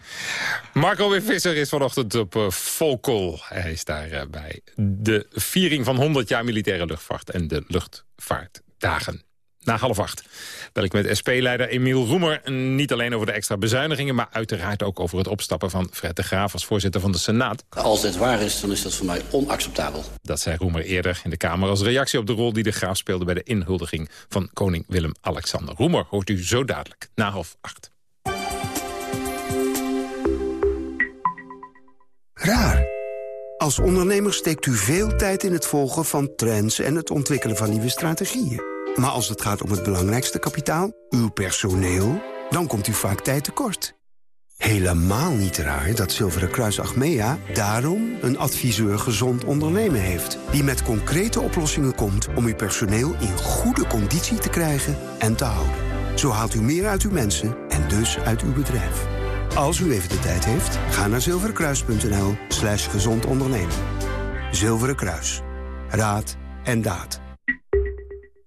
Marco weer Visser is vanochtend op uh, Volkel. Hij is daar eh, bij de viering van 100 jaar militaire luchtvaart... en de luchtvaartdagen. Na half acht bel ik met SP-leider Emiel Roemer... niet alleen over de extra bezuinigingen... maar uiteraard ook over het opstappen van Fred de Graaf... als voorzitter van de Senaat. Als dit waar is, dan is dat voor mij onacceptabel. Dat zei Roemer eerder in de Kamer als reactie op de rol die de graaf speelde bij de inhuldiging van koning Willem-Alexander. Roemer hoort u zo dadelijk, na half acht. Raar. Als ondernemer steekt u veel tijd in het volgen van trends en het ontwikkelen van nieuwe strategieën. Maar als het gaat om het belangrijkste kapitaal, uw personeel, dan komt u vaak tijd tekort. Helemaal niet raar dat Zilveren Kruis Achmea daarom een adviseur gezond ondernemen heeft. Die met concrete oplossingen komt om uw personeel in goede conditie te krijgen en te houden. Zo haalt u meer uit uw mensen en dus uit uw bedrijf. Als u even de tijd heeft, ga naar zilverenkruis.nl slash gezond ondernemen. Zilveren Kruis. Raad en daad.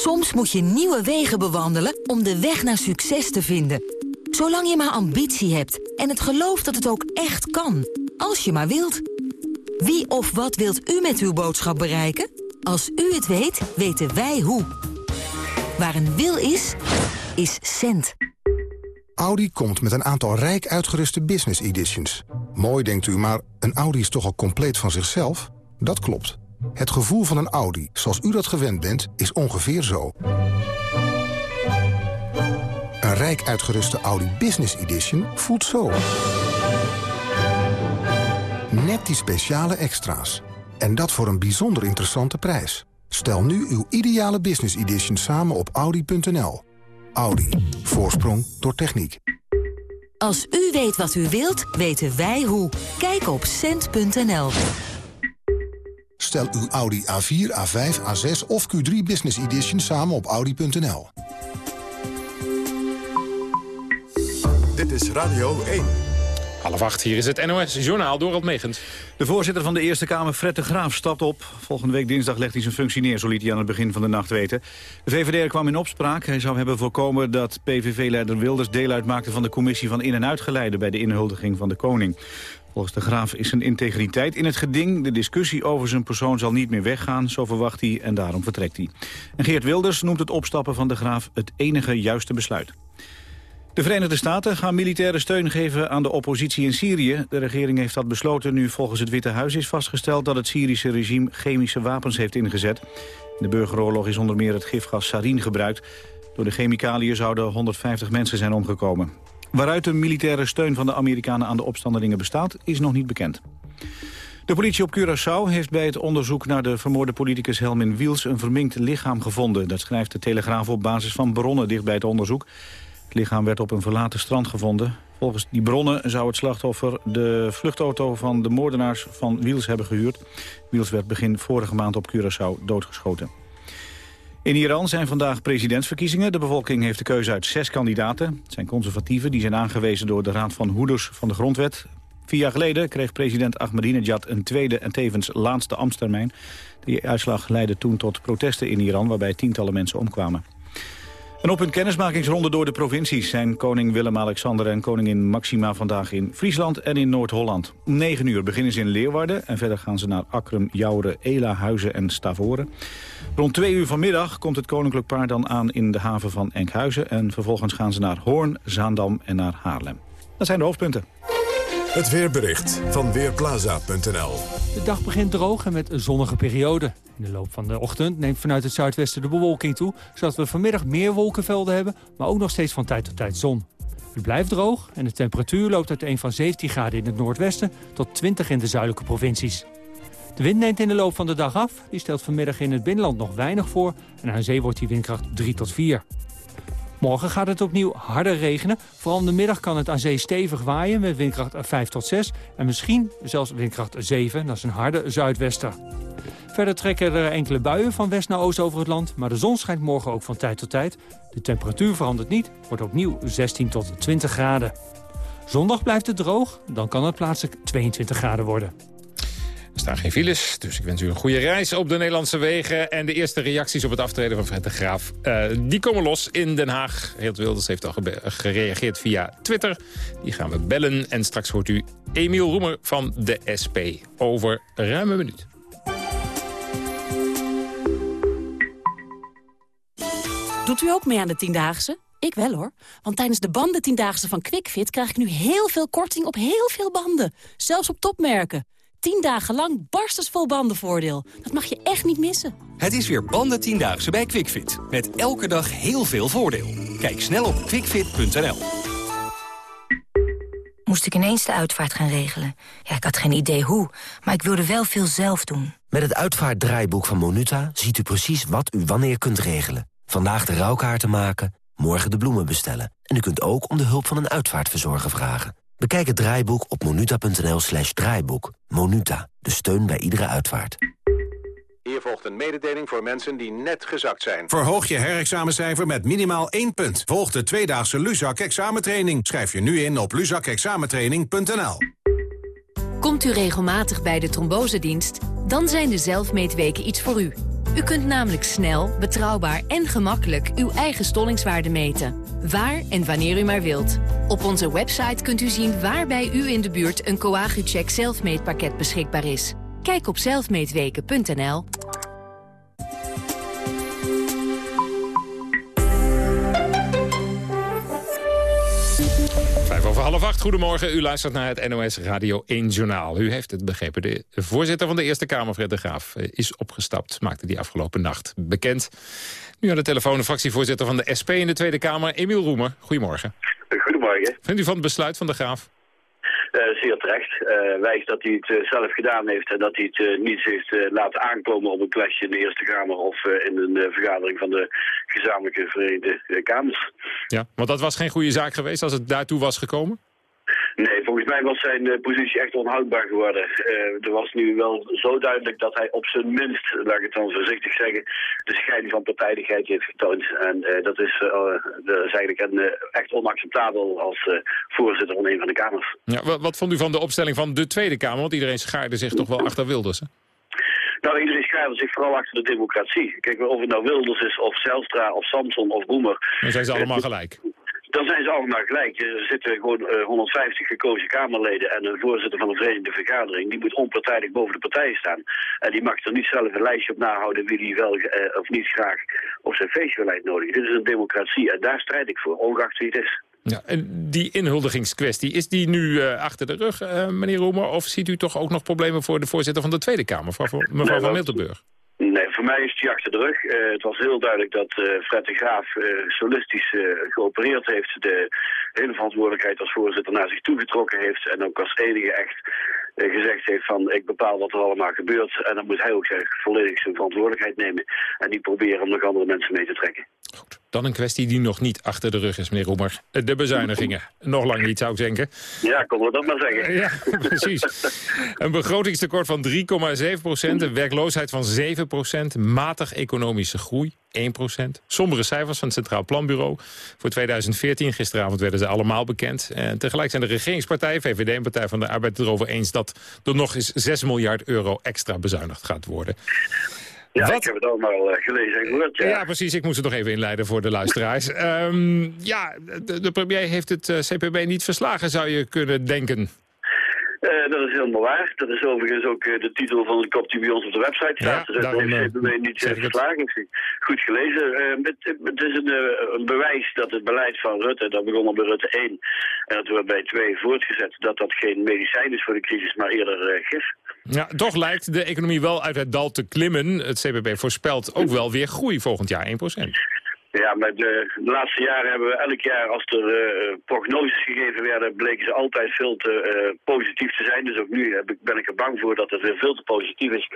Soms moet je nieuwe wegen bewandelen om de weg naar succes te vinden. Zolang je maar ambitie hebt en het geloof dat het ook echt kan. Als je maar wilt. Wie of wat wilt u met uw boodschap bereiken? Als u het weet, weten wij hoe. Waar een wil is, is cent. Audi komt met een aantal rijk uitgeruste business editions. Mooi denkt u, maar een Audi is toch al compleet van zichzelf? Dat klopt. Het gevoel van een Audi, zoals u dat gewend bent, is ongeveer zo. Een rijk uitgeruste Audi Business Edition voelt zo. Net die speciale extra's. En dat voor een bijzonder interessante prijs. Stel nu uw ideale Business Edition samen op Audi.nl. Audi. Voorsprong door techniek. Als u weet wat u wilt, weten wij hoe. Kijk op cent.nl. Stel uw Audi A4, A5, A6 of Q3 Business Edition samen op Audi.nl. Dit is Radio 1. Half acht, hier is het NOS-journaal Dorald Megens. De voorzitter van de Eerste Kamer, Fred de Graaf, stapt op. Volgende week dinsdag legt hij zijn functie neer, zo liet hij aan het begin van de nacht weten. De VVD kwam in opspraak. Hij zou hebben voorkomen dat PVV-leider Wilders deel uitmaakte van de commissie van in- en uitgeleide bij de inhuldiging van de koning. Volgens de Graaf is zijn integriteit in het geding. De discussie over zijn persoon zal niet meer weggaan, zo verwacht hij en daarom vertrekt hij. En Geert Wilders noemt het opstappen van de Graaf het enige juiste besluit. De Verenigde Staten gaan militaire steun geven aan de oppositie in Syrië. De regering heeft dat besloten nu volgens het Witte Huis is vastgesteld... dat het Syrische regime chemische wapens heeft ingezet. In de burgeroorlog is onder meer het gifgas sarin gebruikt. Door de chemicaliën zouden 150 mensen zijn omgekomen. Waaruit de militaire steun van de Amerikanen aan de opstandelingen bestaat... is nog niet bekend. De politie op Curaçao heeft bij het onderzoek naar de vermoorde politicus Helmin Wiels... een verminkt lichaam gevonden. Dat schrijft de Telegraaf op basis van bronnen dicht bij het onderzoek. Het lichaam werd op een verlaten strand gevonden. Volgens die bronnen zou het slachtoffer de vluchtauto van de moordenaars van Wiels hebben gehuurd. Wiels werd begin vorige maand op Curaçao doodgeschoten. In Iran zijn vandaag presidentsverkiezingen. De bevolking heeft de keuze uit zes kandidaten. Het zijn conservatieven die zijn aangewezen door de Raad van Hoeders van de Grondwet. Vier jaar geleden kreeg president Ahmadinejad een tweede en tevens laatste ambtstermijn. Die uitslag leidde toen tot protesten in Iran waarbij tientallen mensen omkwamen. En op een kennismakingsronde door de provincies zijn koning Willem-Alexander en koningin Maxima vandaag in Friesland en in Noord-Holland. Om 9 uur beginnen ze in Leeuwarden en verder gaan ze naar Akrum, Jouren, Ela, Huizen en Stavoren. Rond 2 uur vanmiddag komt het koninklijk paar dan aan in de haven van Enkhuizen en vervolgens gaan ze naar Hoorn, Zaandam en naar Haarlem. Dat zijn de hoofdpunten. Het weerbericht van Weerplaza.nl De dag begint droog en met een zonnige periode. In de loop van de ochtend neemt vanuit het zuidwesten de bewolking toe... zodat we vanmiddag meer wolkenvelden hebben, maar ook nog steeds van tijd tot tijd zon. Het blijft droog en de temperatuur loopt uiteen van 17 graden in het noordwesten... tot 20 in de zuidelijke provincies. De wind neemt in de loop van de dag af. Die stelt vanmiddag in het binnenland nog weinig voor... en aan zee wordt die windkracht 3 tot 4. Morgen gaat het opnieuw harder regenen. Vooral in de middag kan het aan zee stevig waaien met windkracht 5 tot 6. En misschien zelfs windkracht 7, dat is een harde zuidwester. Verder trekken er enkele buien van west naar oost over het land. Maar de zon schijnt morgen ook van tijd tot tijd. De temperatuur verandert niet, wordt opnieuw 16 tot 20 graden. Zondag blijft het droog, dan kan het plaatselijk 22 graden worden. Er staan geen files, dus ik wens u een goede reis op de Nederlandse wegen. En de eerste reacties op het aftreden van Fred de Graaf, uh, die komen los in Den Haag. Heelt Wilders heeft al gereageerd via Twitter. Die gaan we bellen en straks hoort u Emiel Roemer van de SP over ruim een minuut. Doet u ook mee aan de Tiendaagse? Ik wel hoor. Want tijdens de banden Tiendaagse van QuickFit krijg ik nu heel veel korting op heel veel banden. Zelfs op topmerken. 10 dagen lang barstensvol bandenvoordeel. Dat mag je echt niet missen. Het is weer banden tiendaagse bij QuickFit. Met elke dag heel veel voordeel. Kijk snel op quickfit.nl. Moest ik ineens de uitvaart gaan regelen. Ja, ik had geen idee hoe, maar ik wilde wel veel zelf doen. Met het uitvaartdraaiboek van Monuta ziet u precies wat u wanneer kunt regelen. Vandaag de rouwkaarten maken morgen de bloemen bestellen. En u kunt ook om de hulp van een uitvaartverzorger vragen. Bekijk het draaiboek op monuta.nl slash draaiboek. Monuta, de steun bij iedere uitvaart. Hier volgt een mededeling voor mensen die net gezakt zijn. Verhoog je herexamencijfer met minimaal 1 punt. Volg de tweedaagse Luzak examentraining. Schrijf je nu in op luzakexamentraining.nl. Komt u regelmatig bij de trombosedienst? Dan zijn de zelfmeetweken iets voor u. U kunt namelijk snel, betrouwbaar en gemakkelijk uw eigen stollingswaarde meten. Waar en wanneer u maar wilt. Op onze website kunt u zien waar bij u in de buurt een Coagucheck zelfmeetpakket beschikbaar is. Kijk op zelfmeetweken.nl. Goedemorgen. U luistert naar het NOS Radio 1 Journaal. U heeft het begrepen. De voorzitter van de Eerste Kamer, Fred de Graaf, eh, is opgestapt. Maakte die afgelopen nacht bekend. Nu aan de telefoon de fractievoorzitter van de SP in de Tweede Kamer, Emiel Roemer. Goedemorgen. Goedemorgen. Vindt u van het besluit van de Graaf? Uh, zeer terecht. Uh, wijst dat hij het uh, zelf gedaan heeft en dat hij het niet heeft laten aankomen op een kwestie in de Eerste Kamer of in een vergadering van de gezamenlijke Verenigde Kamers. Ja, want dat was geen goede zaak geweest als het daartoe was gekomen? Nee, volgens mij was zijn uh, positie echt onhoudbaar geworden. Uh, er was nu wel zo duidelijk dat hij op zijn minst, laat ik het dan voorzichtig zeggen, de scheiding van partijdigheid heeft getoond. En uh, dat, is, dat, is, eigenlijk een, echt onacceptabel als voorzitter van een van de Kamers. Ja, wat, wat, vond u van de opstelling van de Tweede Kamer? Want iedereen schaarde zich toch wel achter Wilders, hè? Nou, iedereen schaarde zich vooral achter de democratie. Kijk, of het nou Wilders is, of Zelstra, of Samson, of Roemer. Dan zijn ze allemaal gelijk dan zijn ze allemaal gelijk. Er zitten gewoon uh, 150 gekozen Kamerleden en een voorzitter van de Verenigde Vergadering. Die moet onpartijdig boven de partijen staan. En die mag er niet zelf een lijstje op nahouden wie die wel uh, of niet graag op zijn feestbeleid nodig. Dit is een democratie en daar strijd ik voor, ongeacht wie het is. Ja, en die inhuldigingskwestie, is die nu uh, achter de rug, uh, meneer Roemer? Of ziet u toch ook nog problemen voor de voorzitter van de Tweede Kamer, mevrouw, mevrouw nee, van Miltenburg? Voor mij is die achter de rug. Uh, het was heel duidelijk dat uh, Fred de Graaf uh, solistisch geopereerd heeft. De hele verantwoordelijkheid als voorzitter naar zich toegetrokken heeft. En ook als enige echt gezegd heeft van ik bepaal wat er allemaal gebeurt. En dan moet hij ook volledig zijn verantwoordelijkheid nemen. En niet proberen om nog andere mensen mee te trekken. Dan een kwestie die nog niet achter de rug is, meneer Roemer. De bezuinigingen. Nog lang niet, zou ik denken. Ja, kon we dat maar zeggen. Ja, precies. Een begrotingstekort van 3,7 procent, een werkloosheid van 7 procent, matig economische groei, 1 procent. Sombere cijfers van het Centraal Planbureau voor 2014. Gisteravond werden ze allemaal bekend. En tegelijk zijn de regeringspartijen, VVD en Partij van de Arbeid erover eens... dat er nog eens 6 miljard euro extra bezuinigd gaat worden. Ja, Wat? ik heb het allemaal uh, gelezen en gehoord, ja. ja. precies. Ik moest het nog even inleiden voor de luisteraars. um, ja, de, de, premier heeft het uh, CPB niet verslagen, zou je kunnen denken. Uh, dat is helemaal waar. Dat is overigens ook uh, de titel van het kop die bij ons op de website staat. Ja, dus dat heeft CPB niet uh, verslagen. Goed gelezen. Het, het, is een, een, bewijs dat het beleid van Rutte, dat begon al bij Rutte 1 en dat wordt bij 2 voortgezet, dat dat geen medicijn is voor de crisis, maar eerder gif. Ja, toch lijkt de economie wel uit het dal te klimmen. Het CPB voorspelt ook wel weer groei volgend jaar 1 ja, maar de, de, laatste jaren hebben we elk jaar, als er uh, prognoses gegeven werden, bleken ze altijd veel te uh, positief te zijn. Dus ook nu heb ik, ben ik er bang voor dat het weer veel te positief is.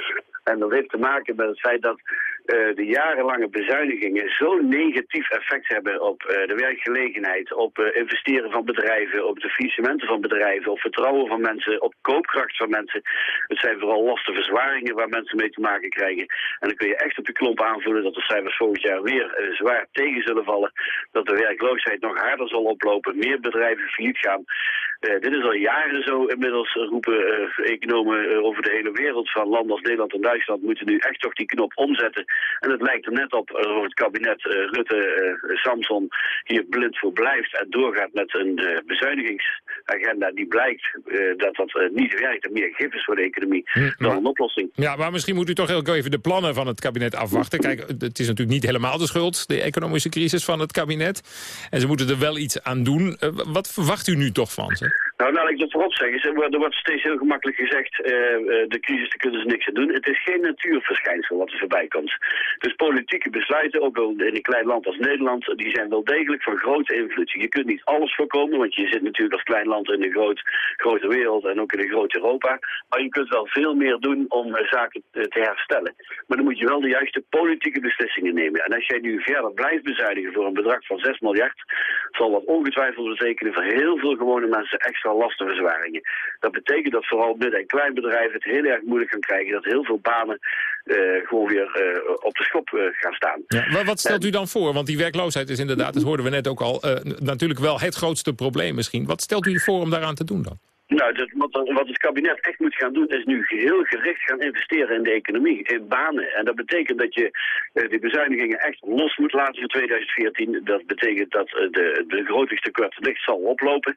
En dat heeft te maken met het feit dat uh, de jarenlange bezuinigingen zo'n negatief effect hebben op de werkgelegenheid, op investeren van bedrijven, op de faillissementen van bedrijven, op vertrouwen van mensen, op koopkracht van mensen. Het zijn vooral lastenverzwaringen waar mensen mee te maken krijgen. En dan kun je echt op je klomp aanvoelen dat de cijfers volgend jaar weer zwaar tegen zullen vallen. Dat de werkloosheid nog harder zal oplopen. Meer bedrijven failliet gaan. Uh, dit is al jaren zo inmiddels roepen uh, economen over de hele wereld van landen als Nederland en Duitsland moeten nu echt toch die knop omzetten. En het lijkt er net op of het kabinet Rutte, Samson hier blind voor blijft en doorgaat met een bezuinigingsagenda die blijkt dat dat niet werkt en meer gif is voor de economie hm, dan een oplossing. Ja, maar misschien moet u toch ook even de plannen van het kabinet afwachten. Kijk, het is natuurlijk niet helemaal de schuld, de economische crisis van het kabinet. En ze moeten er wel iets aan doen. wat verwacht u nu toch van ze? Nou, laat ik dat voorop zeggen. Er wordt steeds heel gemakkelijk gezegd, uh, de crisis, kunnen ze niks aan doen. Het is geen natuurverschijnsel wat er voorbij komt. Dus politieke besluiten, ook in een klein land als Nederland, die zijn wel degelijk van grote invloed. Je kunt niet alles voorkomen, want je zit natuurlijk als klein land in een groot, grote wereld en ook in een groot Europa. Maar je kunt wel veel meer doen om zaken te herstellen. Maar dan moet je wel de juiste politieke beslissingen nemen. En als jij nu verder blijft bezuinigen voor een bedrag van 6 miljard, zal dat ongetwijfeld betekenen voor heel veel gewone mensen extra lastenverzwaringen. Dat betekent dat vooral midden- en kleinbedrijven het heel erg moeilijk gaan krijgen. Dat heel veel banen uh, gewoon weer uh, op de schop uh, gaan staan. Ja, wat stelt u dan voor? Want die werkloosheid is inderdaad, dat hoorden we net ook al, natuurlijk wel het grootste probleem misschien. Wat stelt u voor om daaraan te doen dan? Nou, dat, wat, wat, het kabinet echt moet gaan doen, is nu heel gericht gaan investeren in de economie, in banen. En dat betekent dat je uh, die bezuinigingen echt los moet laten voor 2014. Dat betekent dat uh, de, de licht zal oplopen.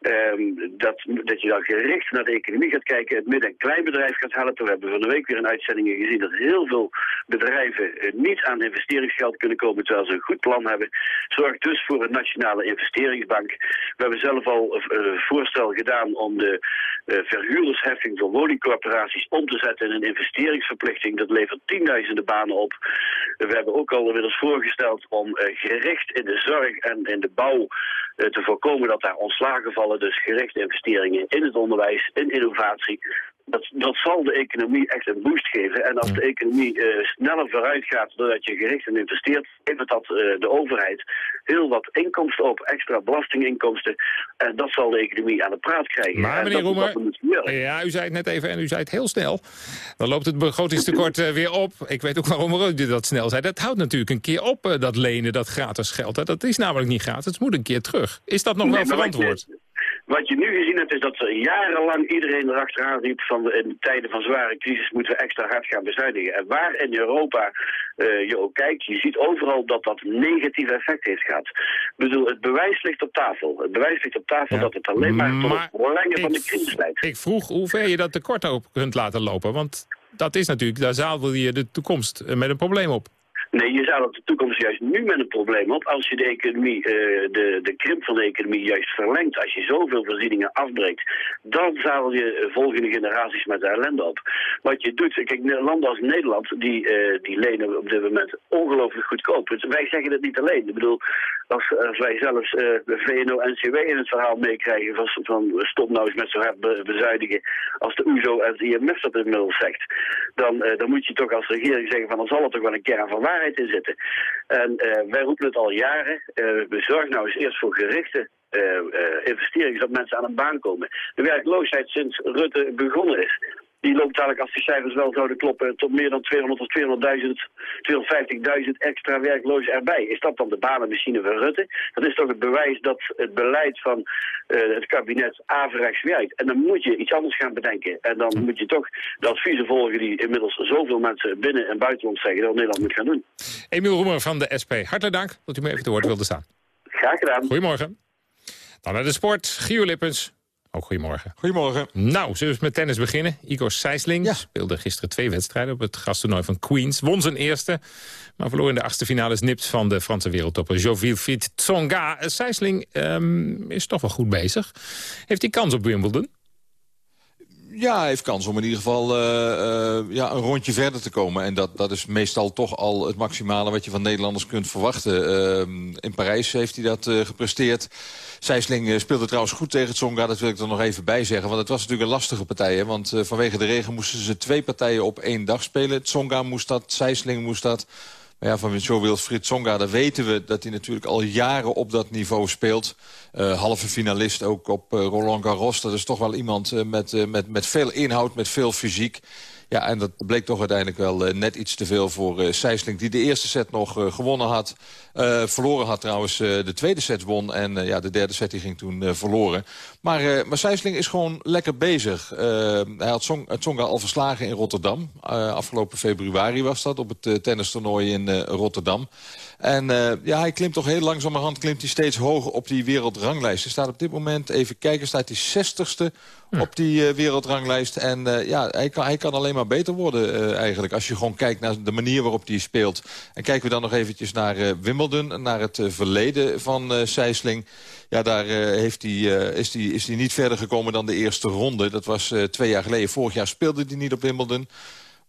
Um, dat, dat je dan gericht naar de economie gaat kijken, het midden- en kleinbedrijf gaat helpen. We hebben van de week weer in uitzendingen gezien dat heel veel bedrijven uh, niet aan investeringsgeld kunnen komen terwijl ze een goed plan hebben. Zorg dus voor een nationale investeringsbank. We hebben zelf al een voorstel gedaan om de uh, verhuurdersheffing voor woningcorporaties om te zetten in een investeringsverplichting. Dat levert tienduizenden banen op. We hebben ook al inmiddels voorgesteld om gericht in de zorg en in de bouw te voorkomen dat daar ontslagen vallen. Dus gerichte investeringen in het onderwijs, in innovatie. Dat, dat zal de economie echt een boost geven. En als de economie uh, sneller vooruit gaat doordat je gericht in investeert, levert dat uh, de overheid heel wat inkomsten op, extra belastinginkomsten. En dat zal de economie aan de praat krijgen. Maar meneer Roemer, ja, u zei het net even en u zei het heel snel. Dan loopt het begrotingstekort uh, weer op. Ik weet ook waarom u dat snel zei. Dat houdt natuurlijk een keer op, dat lenen, dat gratis geld. Hè. Dat is namelijk niet gratis, het moet een keer terug. Is dat nog nee, wel verantwoord? Wat je nu gezien hebt is dat jarenlang iedereen erachteraan riep van in tijden van zware crisis moeten we extra hard gaan bezuinigen. En waar in Europa uh, je ook kijkt, je ziet overal dat dat negatief effect heeft gehad. Ik bedoel, het bewijs ligt op tafel. Het bewijs ligt op tafel ja. dat het alleen maar tot het verlengen van de crisis leidt. Ik vroeg hoe ver je dat tekort ook kunt laten lopen, want dat is natuurlijk, daar zadel je de toekomst met een probleem op. Nee, je op de toekomst juist nu met een probleem op. Als je de economie, uh, de, de krimp van de economie juist verlengt, als je zoveel voorzieningen afbreekt, dan zadel je volgende generaties met de ellende op. Wat je doet, kijk, landen als Nederland, die, uh, die lenen op dit moment ongelooflijk goedkoop. Dus wij zeggen dat niet alleen. Ik bedoel, als, als wij zelfs uh, de VNO-NCW in het verhaal meekrijgen van, van stop nou eens met zo hard be bezuinigen als de OESO en het IMF dat inmiddels zegt, dan, dan moet je toch als regering zeggen van dan zal er toch wel een kern van in zitten. En uh, wij roepen het al jaren, uh, we zorgen nou eens eerst voor gerichte uh, investeringen, dat mensen aan een baan komen. De werkloosheid sinds Rutte begonnen is, die loopt eigenlijk, als die cijfers wel zouden kloppen, tot meer dan 200 of 200.000, 250.000 extra werklozen erbij. Is dat dan de banenmachine van Rutte? Dat is toch het bewijs dat het beleid van uh, het kabinet averechts werkt. En dan moet je iets anders gaan bedenken. En dan moet je toch de adviezen volgen die inmiddels zoveel mensen binnen en buitenland zeggen dat Nederland moet gaan doen. Emiel Roemer van de SP, hartelijk dank dat u me even te woord wilde staan. Graag gedaan. Goedemorgen. Dan naar de sport. Gio Lippens. Ook goedemorgen. Goedemorgen. Nou, zullen we met tennis beginnen? Igor Sijsling ja. speelde gisteren twee wedstrijden op het gasttoernooi van Queens. Won zijn eerste, maar verloor in de achtste finales nipt van de Franse wereldtopper Joville Tsonga. Sijsling um, is toch wel goed bezig. Heeft hij kans op Wimbledon? Ja, hij heeft kans om in ieder geval uh, uh, ja, een rondje verder te komen. En dat, dat is meestal toch al het maximale wat je van Nederlanders kunt verwachten. Uh, in Parijs heeft hij dat gepresteerd. Sijsling speelde trouwens goed tegen Tsonga, dat wil ik er nog even bij zeggen. Want het was natuurlijk een lastige partij. Hè? Want vanwege de regen moesten ze twee partijen op één dag spelen. Tsonga moest dat, Sijsling moest dat. Maar ja, van Joe Wilfried Tsonga, daar weten we dat hij natuurlijk al jaren op dat niveau speelt. Uh, halve finalist ook op uh, Roland Garros. Dat is toch wel iemand uh, met, met, met veel inhoud, met veel fysiek. Ja, en dat bleek toch uiteindelijk wel uh, net iets te veel voor uh, Sijsling... die de eerste set nog uh, gewonnen had. verloren had trouwens de tweede set won. En ja, de derde set die ging toen verloren. Maar, maar Sijsling is gewoon lekker bezig. hij had Tsong, Tsonga al verslagen in Rotterdam. afgelopen februari was dat, op het tennistoernooi in Rotterdam. En uh, ja, hij klimt toch heel langzamerhand klimt hij steeds hoger op die wereldranglijst. Hij staat op dit moment, even kijken, staat hij 60ste hm. op die uh, wereldranglijst. En uh, ja, hij kan, hij kan alleen maar beter worden eigenlijk. Als je gewoon kijkt naar de manier waarop hij speelt. En kijken we dan nog eventjes naar Wimbledon, naar het verleden van Sijsling. Ja, daar heeft hij, is hij is hij niet verder gekomen dan de eerste ronde. Dat was twee jaar geleden. Vorig jaar speelde hij niet op Wimbledon.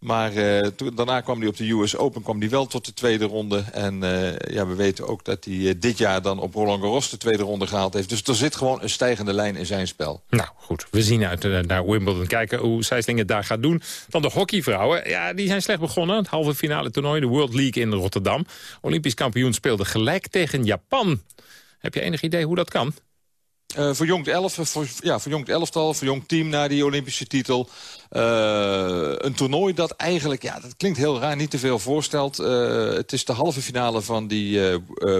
Maar toen, daarna kwam hij op de US Open kwam hij wel tot de tweede ronde. En uh, ja, we weten ook dat hij uh, dit jaar dan op Roland Garros de tweede ronde gehaald heeft. Dus er zit gewoon een stijgende lijn in zijn spel. Nou goed, we zien uit naar Wimbledon. Kijken hoe Sijsling het daar gaat doen. Dan de hockeyvrouwen. Ja, die zijn slecht begonnen. Het halve finale toernooi, de World League in Rotterdam. Olympisch kampioen speelde gelijk tegen Japan. Heb je enig idee hoe dat kan? Uh, verjongd, elf, voor, ja, verjongd elftal, verjongd team naar die Olympische titel. Uh, een toernooi dat eigenlijk, ja, dat klinkt heel raar, niet te veel voorstelt. Het is de halve finale van die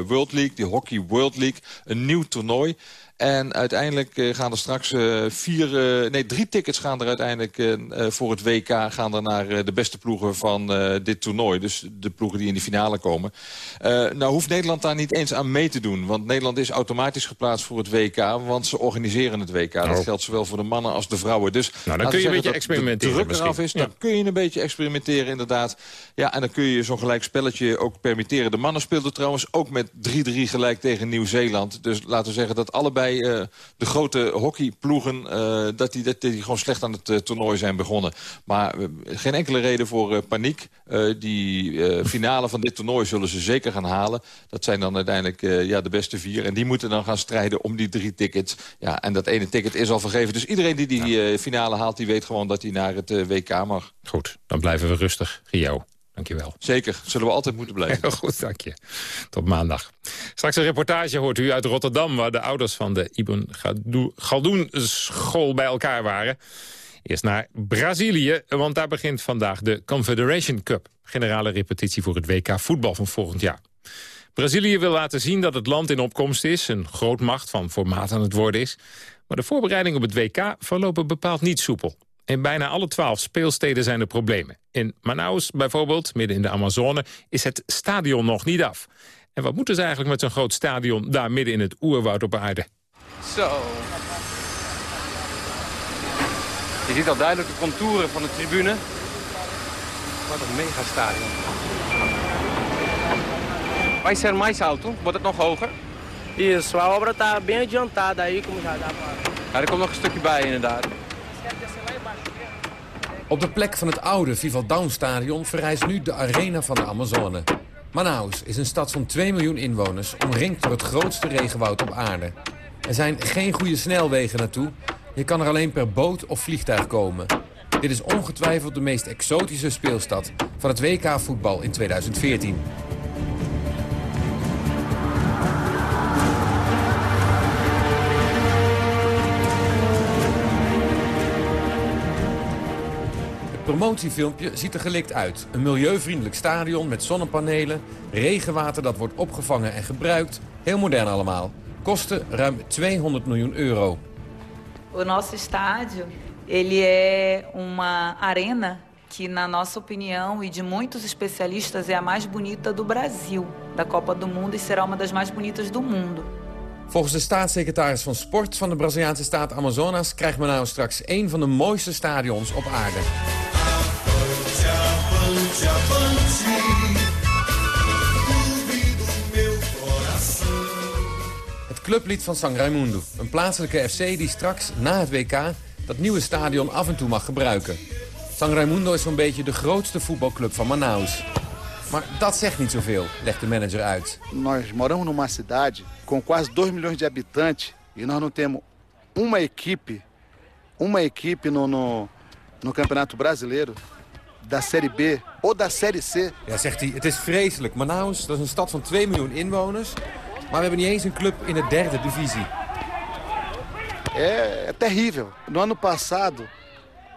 World League, die Hockey World League. Een nieuw toernooi. En uiteindelijk uh, gaan er straks uh, vier, uh, nee, drie tickets gaan er uiteindelijk voor het WK gaan er naar de beste ploegen van dit toernooi. Dus de ploegen die in de finale komen. nou hoeft Nederland daar niet eens aan mee te doen. Want Nederland is automatisch geplaatst voor het WK. Want ze organiseren het WK. Dat oh. geldt zowel voor de mannen als de vrouwen. Dus nou, dan kun je een beetje experimenteren. de druk eraf is, dan kun je een beetje experimenteren inderdaad. Ja, en dan kun je zo'n gelijk spelletje ook permitteren. De mannen speelden trouwens ook met 3-3 gelijk tegen Nieuw-Zeeland. Dus laten we zeggen dat allebei uh, de grote hockeyploegen... Uh, dat, die, dat die gewoon slecht aan het uh, toernooi zijn begonnen. Maar geen enkele reden voor paniek. die finale van dit toernooi zullen ze zeker gaan halen. Dat zijn dan uiteindelijk ja, de beste vier. En die moeten dan gaan strijden om die drie tickets. Ja, en dat ene ticket is al vergeven. Dus iedereen die die finale haalt, die weet gewoon dat hij naar het WK mag. Goed, dan blijven we rustig. Gio. Dankjewel. Zeker, zullen we altijd moeten blijven. Heel goed, dank je. Tot maandag. Straks een reportage hoort u uit Rotterdam... waar de ouders van de Ibn Galdoen school bij elkaar waren. Eerst naar Brazilië, want daar begint vandaag de Confederation Cup. Generale repetitie voor het WK voetbal van volgend jaar. Brazilië wil laten zien dat het land in opkomst is... een grootmacht van formaat aan het worden is. Maar de voorbereidingen op het WK verlopen bepaald niet soepel. In bijna alle twaalf speelsteden zijn er problemen. In Manaus bijvoorbeeld, midden in de Amazone, is het stadion nog niet af. En wat moeten ze eigenlijk met zo'n groot stadion daar midden in het oerwoud op aarde? Zo. Je ziet al duidelijk de contouren van de tribune. Wat een megastadion. Vai ser mais alto? Wordt het nog hoger? Isso, a obra está bem adiantada aí, como já dá Ja, er komt nog een stukje bij inderdaad. Op de plek van het oude Vival stadion verrijst nu de arena van de Amazone. Manaus is een stad van 2 miljoen inwoners, omringd door het grootste regenwoud op aarde. Er zijn geen goede snelwegen naartoe. Je kan er alleen per boot of vliegtuig komen. Dit is ongetwijfeld de meest exotische speelstad van het WK voetbal in 2014. Promotiefilmpje ziet er gelikt uit. Een milieuvriendelijk stadion met zonnepanelen, regenwater dat wordt opgevangen en gebruikt. Heel modern allemaal. Kosten ruim 200 miljoen euro. O nosso estádio, ele é uma arena que na nossa opinião e de muitos especialistas é a mais bonita do Brasil, da Copa do Mundo e será uma das mais bonitas do mundo. Volgens de staatssecretaris van Sport van de Braziliaanse staat Amazonas... krijgt men nou straks één van de mooiste stadions op aarde. Het clublied van San Raimundo. Een plaatselijke FC die straks, na het WK, dat nieuwe stadion af en toe mag gebruiken. San Raimundo is zo'n beetje de grootste voetbalclub van Manaus. Maar dat zegt niet zoveel, legt de manager uit. Nós moramos numa cidade com quase 2 milhões de habitantes e nós não temos uma equipe, uma equipe no, no, no Campeonato Brasileiro da Série B of da Série C. Ja, zegt hij, het is vreselijk. Manaus, dat is een stad van 2 miljoen inwoners. Maar we hebben niet eens een club in de derde divisie. É, é terrível. No ano passado,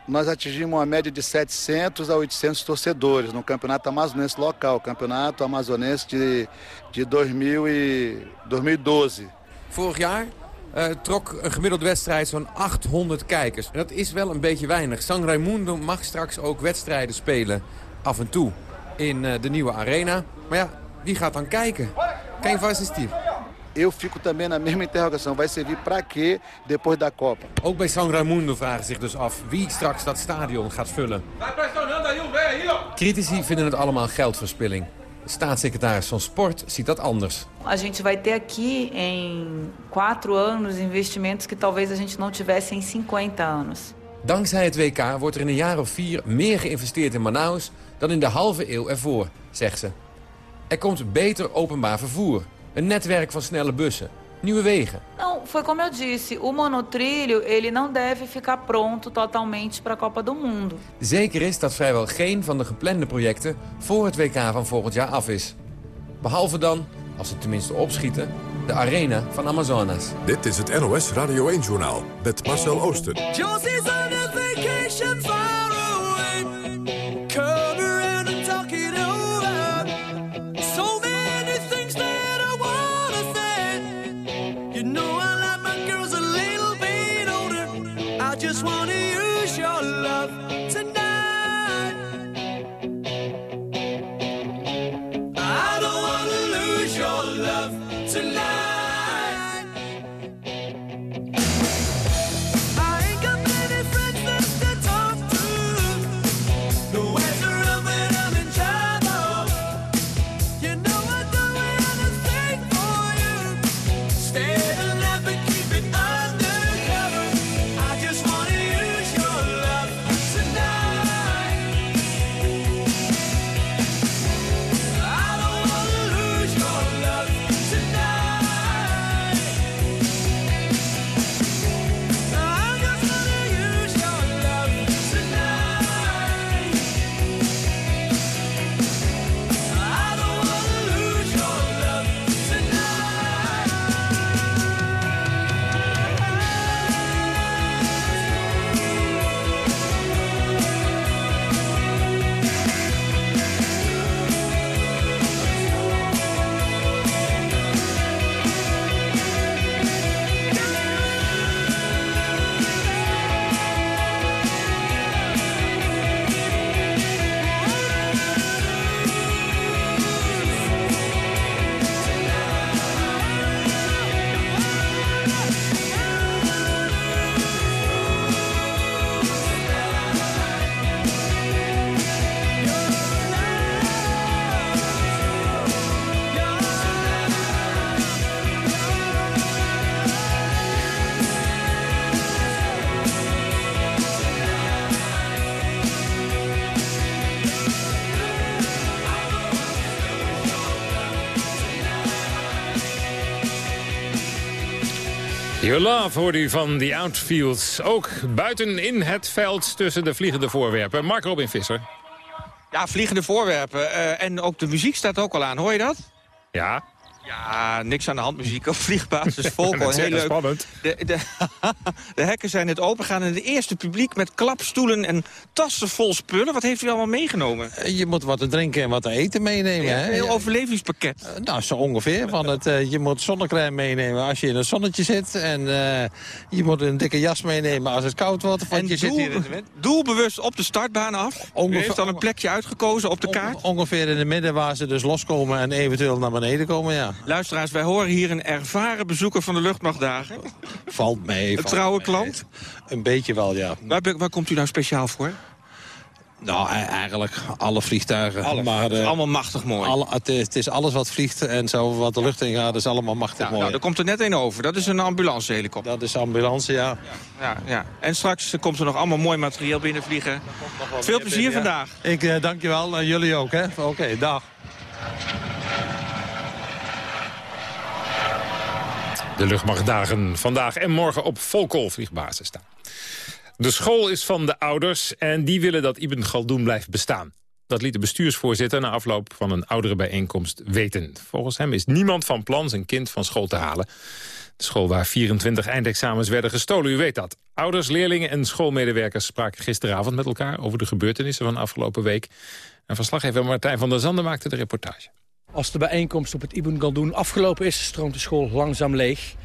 nós atingimos uma média de 700 a 800 torcedores no campeonato amazonense local, campeonato amazonense de, de 2000 e 2012. Vorig jaar uh, trok een gemiddelde wedstrijd zo'n 800 kijkers. En dat is wel een beetje weinig. San Raimundo mag straks ook wedstrijden spelen, af en toe, in uh, de nieuwe arena. Maar ja, wie gaat dan kijken? Quem vai assistir? Eu fico também na mesma interrogação. Vai servir para quê depois da Copa? Ook bij San Raimundo vragen zich dus af wie straks dat stadion gaat vullen. Critici vinden het allemaal geldverspilling. Staatssecretaris van Sport ziet dat anders. A gente vai ter aqui em quatro anos investimentos que talvez a gente não tivesse em 50 anos. Dankzij het WK wordt er in een jaar of vier meer geïnvesteerd in Manaus... dan in de halve eeuw ervoor, zegt ze. Er komt beter openbaar vervoer. Een netwerk van snelle bussen. Nieuwe wegen. Foi como eu disse, o monotrilho ele não deve ficar pronto totalmente para a Copa do Mundo. Zeker is dat vrijwel geen van de geplande projecten voor het WK van volgend jaar af is. Behalve dan, als ze tenminste opschieten, de arena van Amazonas. Dit is het NOS Radio 1-journaal met Marcel Oosten. Your Love hoorde u van The Outfields. Ook buiten in het veld tussen de vliegende voorwerpen. Mark Robin Visser. Ja, vliegende voorwerpen. eh, en ook de muziek staat ook al aan. Hoor je dat? Ja. Ja, niks aan de hand muziek op vliegbasis Volkel. Heel leuk. spannend. De, de, de hekken zijn net opengegaan en het eerste publiek met klapstoelen en tassen vol spullen. Wat heeft u allemaal meegenomen? Je moet wat te drinken en wat te eten meenemen. Een hè? heel overlevingspakket. Nou, zo ongeveer. Want het, eh, je moet zonnecrème meenemen als je in het zonnetje zit. En eh, je moet een dikke jas meenemen als het koud wordt. Want En je zit hier in de wind. Doelbewust op de startbaan af. U Ongeveer- heeft al een plekje uitgekozen op de kaart. Ongeveer in het midden waar ze dus loskomen en eventueel naar beneden komen, ja. Luisteraars, wij horen hier een ervaren bezoeker van de luchtmachtdagen. Valt mee. Een valt trouwe mee. klant. Een beetje wel, ja. Waar, waar komt u nou speciaal voor? Nou, e- eigenlijk alle vliegtuigen. Alles. Maar, Het is eh, allemaal machtig mooi. alle- het, is, het is alles wat vliegt en zo wat de lucht in gaat, is allemaal machtig mooi. Nou, er komt er net een over. Dat is een ambulancehelikopter. Dat is ambulance, ja. Ja, ja. En straks eh, komt er nog allemaal mooi materieel binnenvliegen. Veel plezier vandaag. Ik eh, dank je wel en jullie ook, hè. Oké, dag. De luchtmachtdagen vandaag en morgen op Volkel vliegbasis staan. De school is van de ouders en die willen dat Ibn Galdoen blijft bestaan. Dat liet de bestuursvoorzitter na afloop van een oudere bijeenkomst weten. Volgens hem is niemand van plan zijn kind van school te halen. De school waar 24 eindexamens werden gestolen, u weet dat. Ouders, leerlingen en schoolmedewerkers spraken gisteravond met elkaar... over de gebeurtenissen van afgelopen week. En verslaggever Martijn van der Zanden maakte de reportage. Als de bijeenkomst op het Ibn Galdoen afgelopen is, stroomt de school langzaam leeg.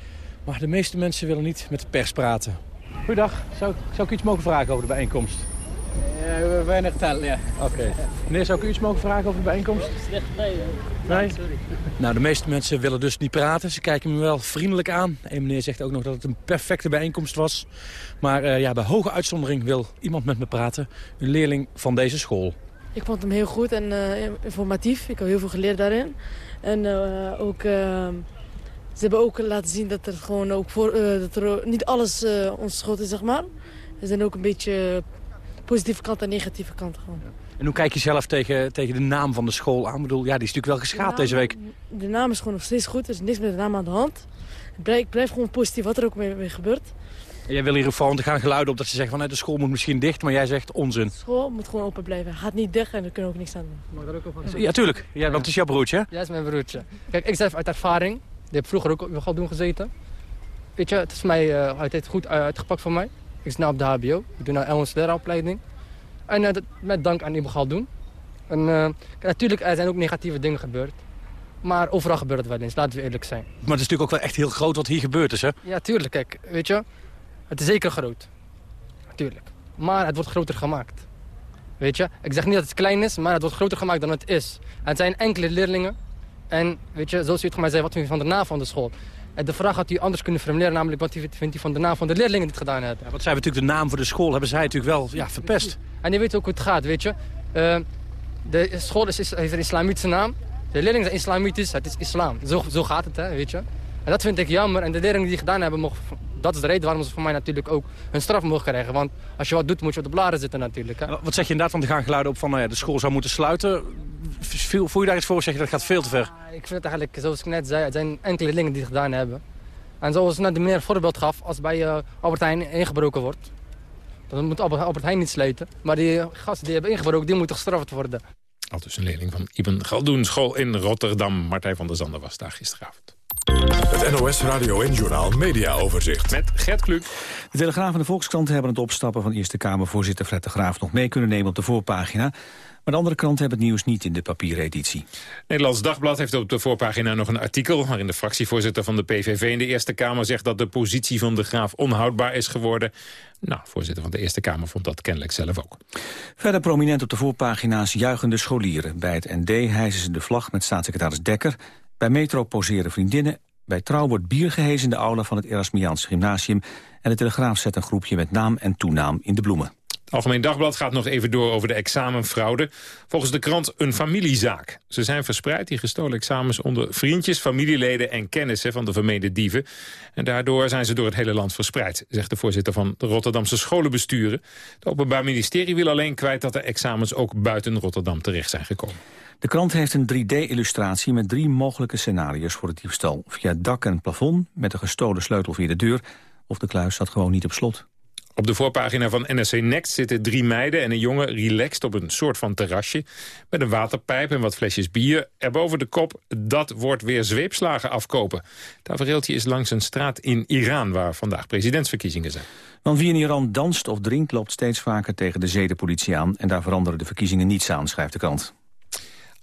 Maar de meeste mensen willen niet met de pers praten. Goedendag, zou, zou ik u iets mogen vragen over de bijeenkomst? Ja, weinig tel, ja. Oké. Meneer, zou ik u iets mogen vragen over de bijeenkomst? Slecht nee. Nee? Nou, de meeste mensen willen dus niet praten. Ze kijken me wel vriendelijk aan. Een meneer zegt ook nog dat het een perfecte bijeenkomst was. Maar eh, ja, bij hoge uitzondering wil iemand met me praten. Een leerling van deze school. Ik vond hem heel goed en eh, informatief. Ik heb heel veel geleerd daarin. En eh, ook, eh, ze hebben ook laten zien dat er gewoon ook voor, eh, dat er niet alles eh ons is, zeg maar. Er zijn ook een beetje positieve kant en negatieve kant gewoon. En hoe kijk je zelf tegen, tegen de naam van de school aan? Ik bedoel, ja, die is natuurlijk wel geschaad deze week. De naam is gewoon nog steeds goed. Er is niks met de naam aan de hand. Ik blijf, ik blijf gewoon positief wat er ook mee, mee gebeurt. Jij wil hier vooral te gaan geluiden op dat ze zeggen van... de school moet misschien dicht, maar jij zegt onzin. De school moet gewoon open blijven. Gaat niet dicht en we kunnen ook niks aan doen. Mag dat ook Ja, tuurlijk. Ja, want het is jouw broertje, hè? Ja, dat is mijn broertje. Kijk, ik zelf uit ervaring. Die heb vroeger ook op doen gezeten. Weet je, het is mij eh, altijd goed uitgepakt voor mij. Ik zit nu op de hbo. Ik doe nou Elmens leraaropleiding. En eh, dat met dank aan Ibn doen. En eh, natuurlijk, er zijn ook negatieve dingen gebeurd. Maar overal gebeurt het wel eens, laten we eerlijk zijn. Maar het is natuurlijk ook wel echt heel groot wat hier gebeurd is, hè? Ja, tuurlijk. Kijk, weet je, het is zeker groot. Tuurlijk. Maar het wordt groter gemaakt. Weet je, ik zeg niet dat het klein is, maar het wordt groter gemaakt dan het is. Het zijn enkele leerlingen. En weet je, zoals u het mij zei, wat vind je van de naam van de school? En de vraag had u anders kunnen formuleren, namelijk wat vindt u van de naam van de leerlingen die het gedaan hebben. Ja, wat zijn we natuurlijk de naam voor de school, hebben zij natuurlijk wel ja, verpest. En je weet ook hoe het gaat, weet je. Uh, de school is, is, heeft een islamitische naam. De leerlingen zijn islamitisch, het is islam. Zo, zo gaat het, hè, weet je. En dat vind ik jammer. En de leerlingen die het gedaan hebben, mogen, dat is de reden waarom ze voor mij natuurlijk ook hun straf mogen krijgen. Want als je wat doet, moet je op de blaren zitten natuurlijk. Hè. Wat zeg je inderdaad, want er gaan geluiden op van nou ja, de school zou moeten sluiten. Voel je daar iets voor? Zeg je dat gaat veel te ver? Ik vind het eigenlijk, zoals ik net zei, het zijn enkele leerlingen die het gedaan hebben. En zoals net de meneer een voorbeeld gaf, als bij uh, Albert Heijn ingebroken wordt... dan moet Albert, Albert Heijn niet sluiten. Maar die gasten die hebben ingebroken, die moeten gestraft worden. Al dus een leerling van Ibn Galdoen School in Rotterdam. Martijn van der Zanden was daar gisteravond. Het NOS Radio en Journaal Media Overzicht. Met Gert Kluk. De Telegraaf en de Volkskrant hebben het opstappen van Eerste Kamervoorzitter Fred de Graaf nog mee kunnen nemen op de voorpagina. Maar de andere kranten hebben het nieuws niet in de papieren editie. Nederlands Dagblad heeft op de voorpagina nog een artikel... waarin de fractievoorzitter van de PVV in de Eerste Kamer zegt... dat de positie van de graaf onhoudbaar is geworden. Nou, voorzitter van de Eerste Kamer vond dat kennelijk zelf ook. Verder prominent op de voorpagina's juichende scholieren. Bij het ND hijsen ze de vlag met staatssecretaris Dekker. Bij Metro poseren vriendinnen. Bij Trouw wordt bier gehezen in de aula van het Erasmiaans Gymnasium. En de Telegraaf zet een groepje met naam en toenaam in de bloemen. Algemeen Dagblad gaat nog even door over de examenfraude. Volgens de krant een familiezaak. Ze zijn verspreid, die gestolen examens, onder vriendjes, familieleden en kennissen van de vermeende dieven. En daardoor zijn ze door het hele land verspreid, zegt de voorzitter van de Rotterdamse scholenbesturen. Het Openbaar Ministerie wil alleen kwijt dat de examens ook buiten Rotterdam terecht zijn gekomen. De krant heeft een 3D-illustratie met drie mogelijke scenario's voor het diefstal. Via dak en plafond, met een gestolen sleutel via de deur... of de kluis zat gewoon niet op slot. Op de voorpagina van NRC Next zitten drie meiden en een jongen relaxed op een soort van terrasje. Met een waterpijp en wat flesjes bier. Erboven de kop, dat wordt weer zweepslagen afkopen. Het is langs een straat in Iran waar vandaag presidentsverkiezingen zijn. Want wie in Iran danst of drinkt loopt steeds vaker tegen de zedenpolitie aan. En daar veranderen de verkiezingen niets aan, schrijft de krant.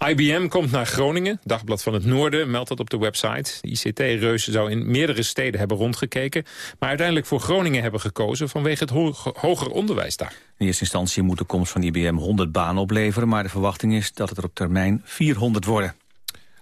IBM komt naar Groningen. Dagblad van het Noorden meldt dat op de website. De ICT-reus zou in meerdere steden hebben rondgekeken... maar uiteindelijk voor Groningen hebben gekozen vanwege het ho hoger onderwijs daar. In eerste instantie moet de komst van IBM 100 banen opleveren... maar de verwachting is dat het er op termijn 400 worden.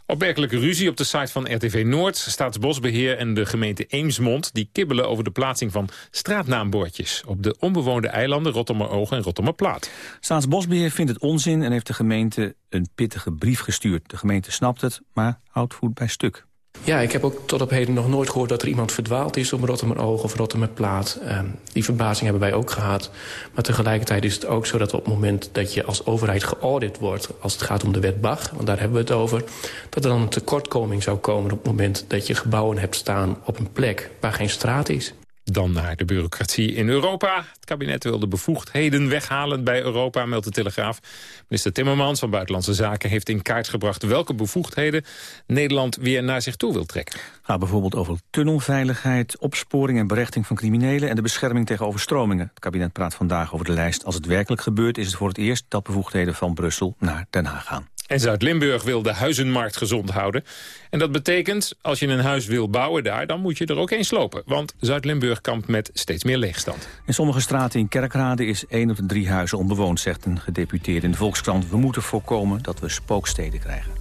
Opmerkelijke ruzie op de site van RTV Noord. Staatsbosbeheer en de gemeente Eemsmond... die kibbelen over de plaatsing van straatnaambordjes... op de onbewoonde eilanden Rotterdam-Oog en Rotterdam-Plaat. Staatsbosbeheer vindt het onzin en heeft de gemeente een pittige brief gestuurd. De gemeente snapt het, maar houdt voet bij stuk. Ja, ik heb ook tot op heden nog nooit gehoord dat er iemand verdwaald is... op Rotterdam Oog of Rotterdam Plaat. Uh, die verbazing hebben wij ook gehad. Maar tegelijkertijd is het ook zo dat op het moment dat je als overheid geaudit wordt... als het gaat om de wet BAG, want daar hebben we het over... dat er dan een tekortkoming zou komen op het moment dat je gebouwen hebt staan... op een plek waar geen straat is. Dan naar de bureaucratie in Europa. Het kabinet wil de bevoegdheden weghalen bij Europa, meldt de Telegraaf. Minister Timmermans van Buitenlandse Zaken heeft in kaart gebracht... welke bevoegdheden Nederland weer naar zich toe wil trekken. Gaat bijvoorbeeld over tunnelveiligheid, opsporing en berechting van criminelen... en de bescherming tegen overstromingen. Het kabinet praat vandaag over de lijst. Als het werkelijk gebeurt is het voor het eerst dat bevoegdheden van Brussel naar Den Haag gaan. En Zuid-Limburg wil de huizenmarkt gezond houden. En dat betekent, als je een huis wil bouwen daar... dan moet je er ook eens slopen. Want Zuid-Limburg kampt met steeds meer leegstand. In sommige straten in Kerkrade is één op de drie huizen onbewoond... zegt een gedeputeerde in de Volkskrant. We moeten voorkomen dat we spooksteden krijgen.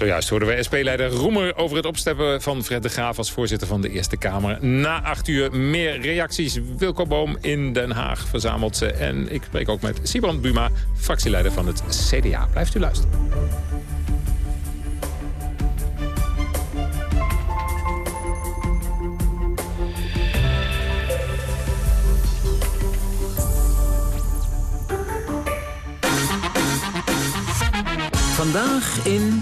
Zojuist hoorden we SP-leider Roemer over het opsteppen van Fred de Graaf... als voorzitter van de Eerste Kamer. Na acht uur meer reacties. Wilco Boom in Den Haag verzamelt ze. En ik spreek ook met Sibrand Buma, fractieleider van het CDA. Blijft u luisteren. Vandaag in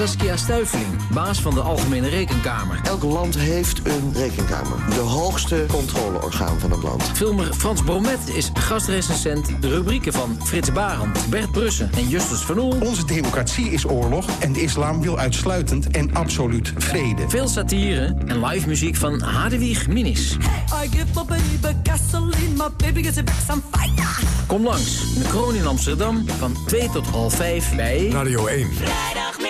Saskia Stuiveling, baas van de Algemene Rekenkamer. Elk land heeft een rekenkamer. De hoogste controleorgaan van het land. Filmer Frans Bromet is gastrecensent. De rubrieken van Frits Barend, Bert Brussen en Justus van Oel. Onze democratie is oorlog en de islam wil uitsluitend en absoluut vrede. Veel satire en live muziek van Hadewig Minis. I give my baby gasoline, my baby gets a back some fire. Kom langs in de Kroon in Amsterdam van 2 tot half 5 bij... Radio 1. Vrijdagmiddag live.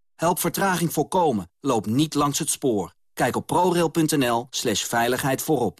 Help vertraging voorkomen. Loop niet langs het spoor. Kijk op prorail.nl slash veiligheid voorop.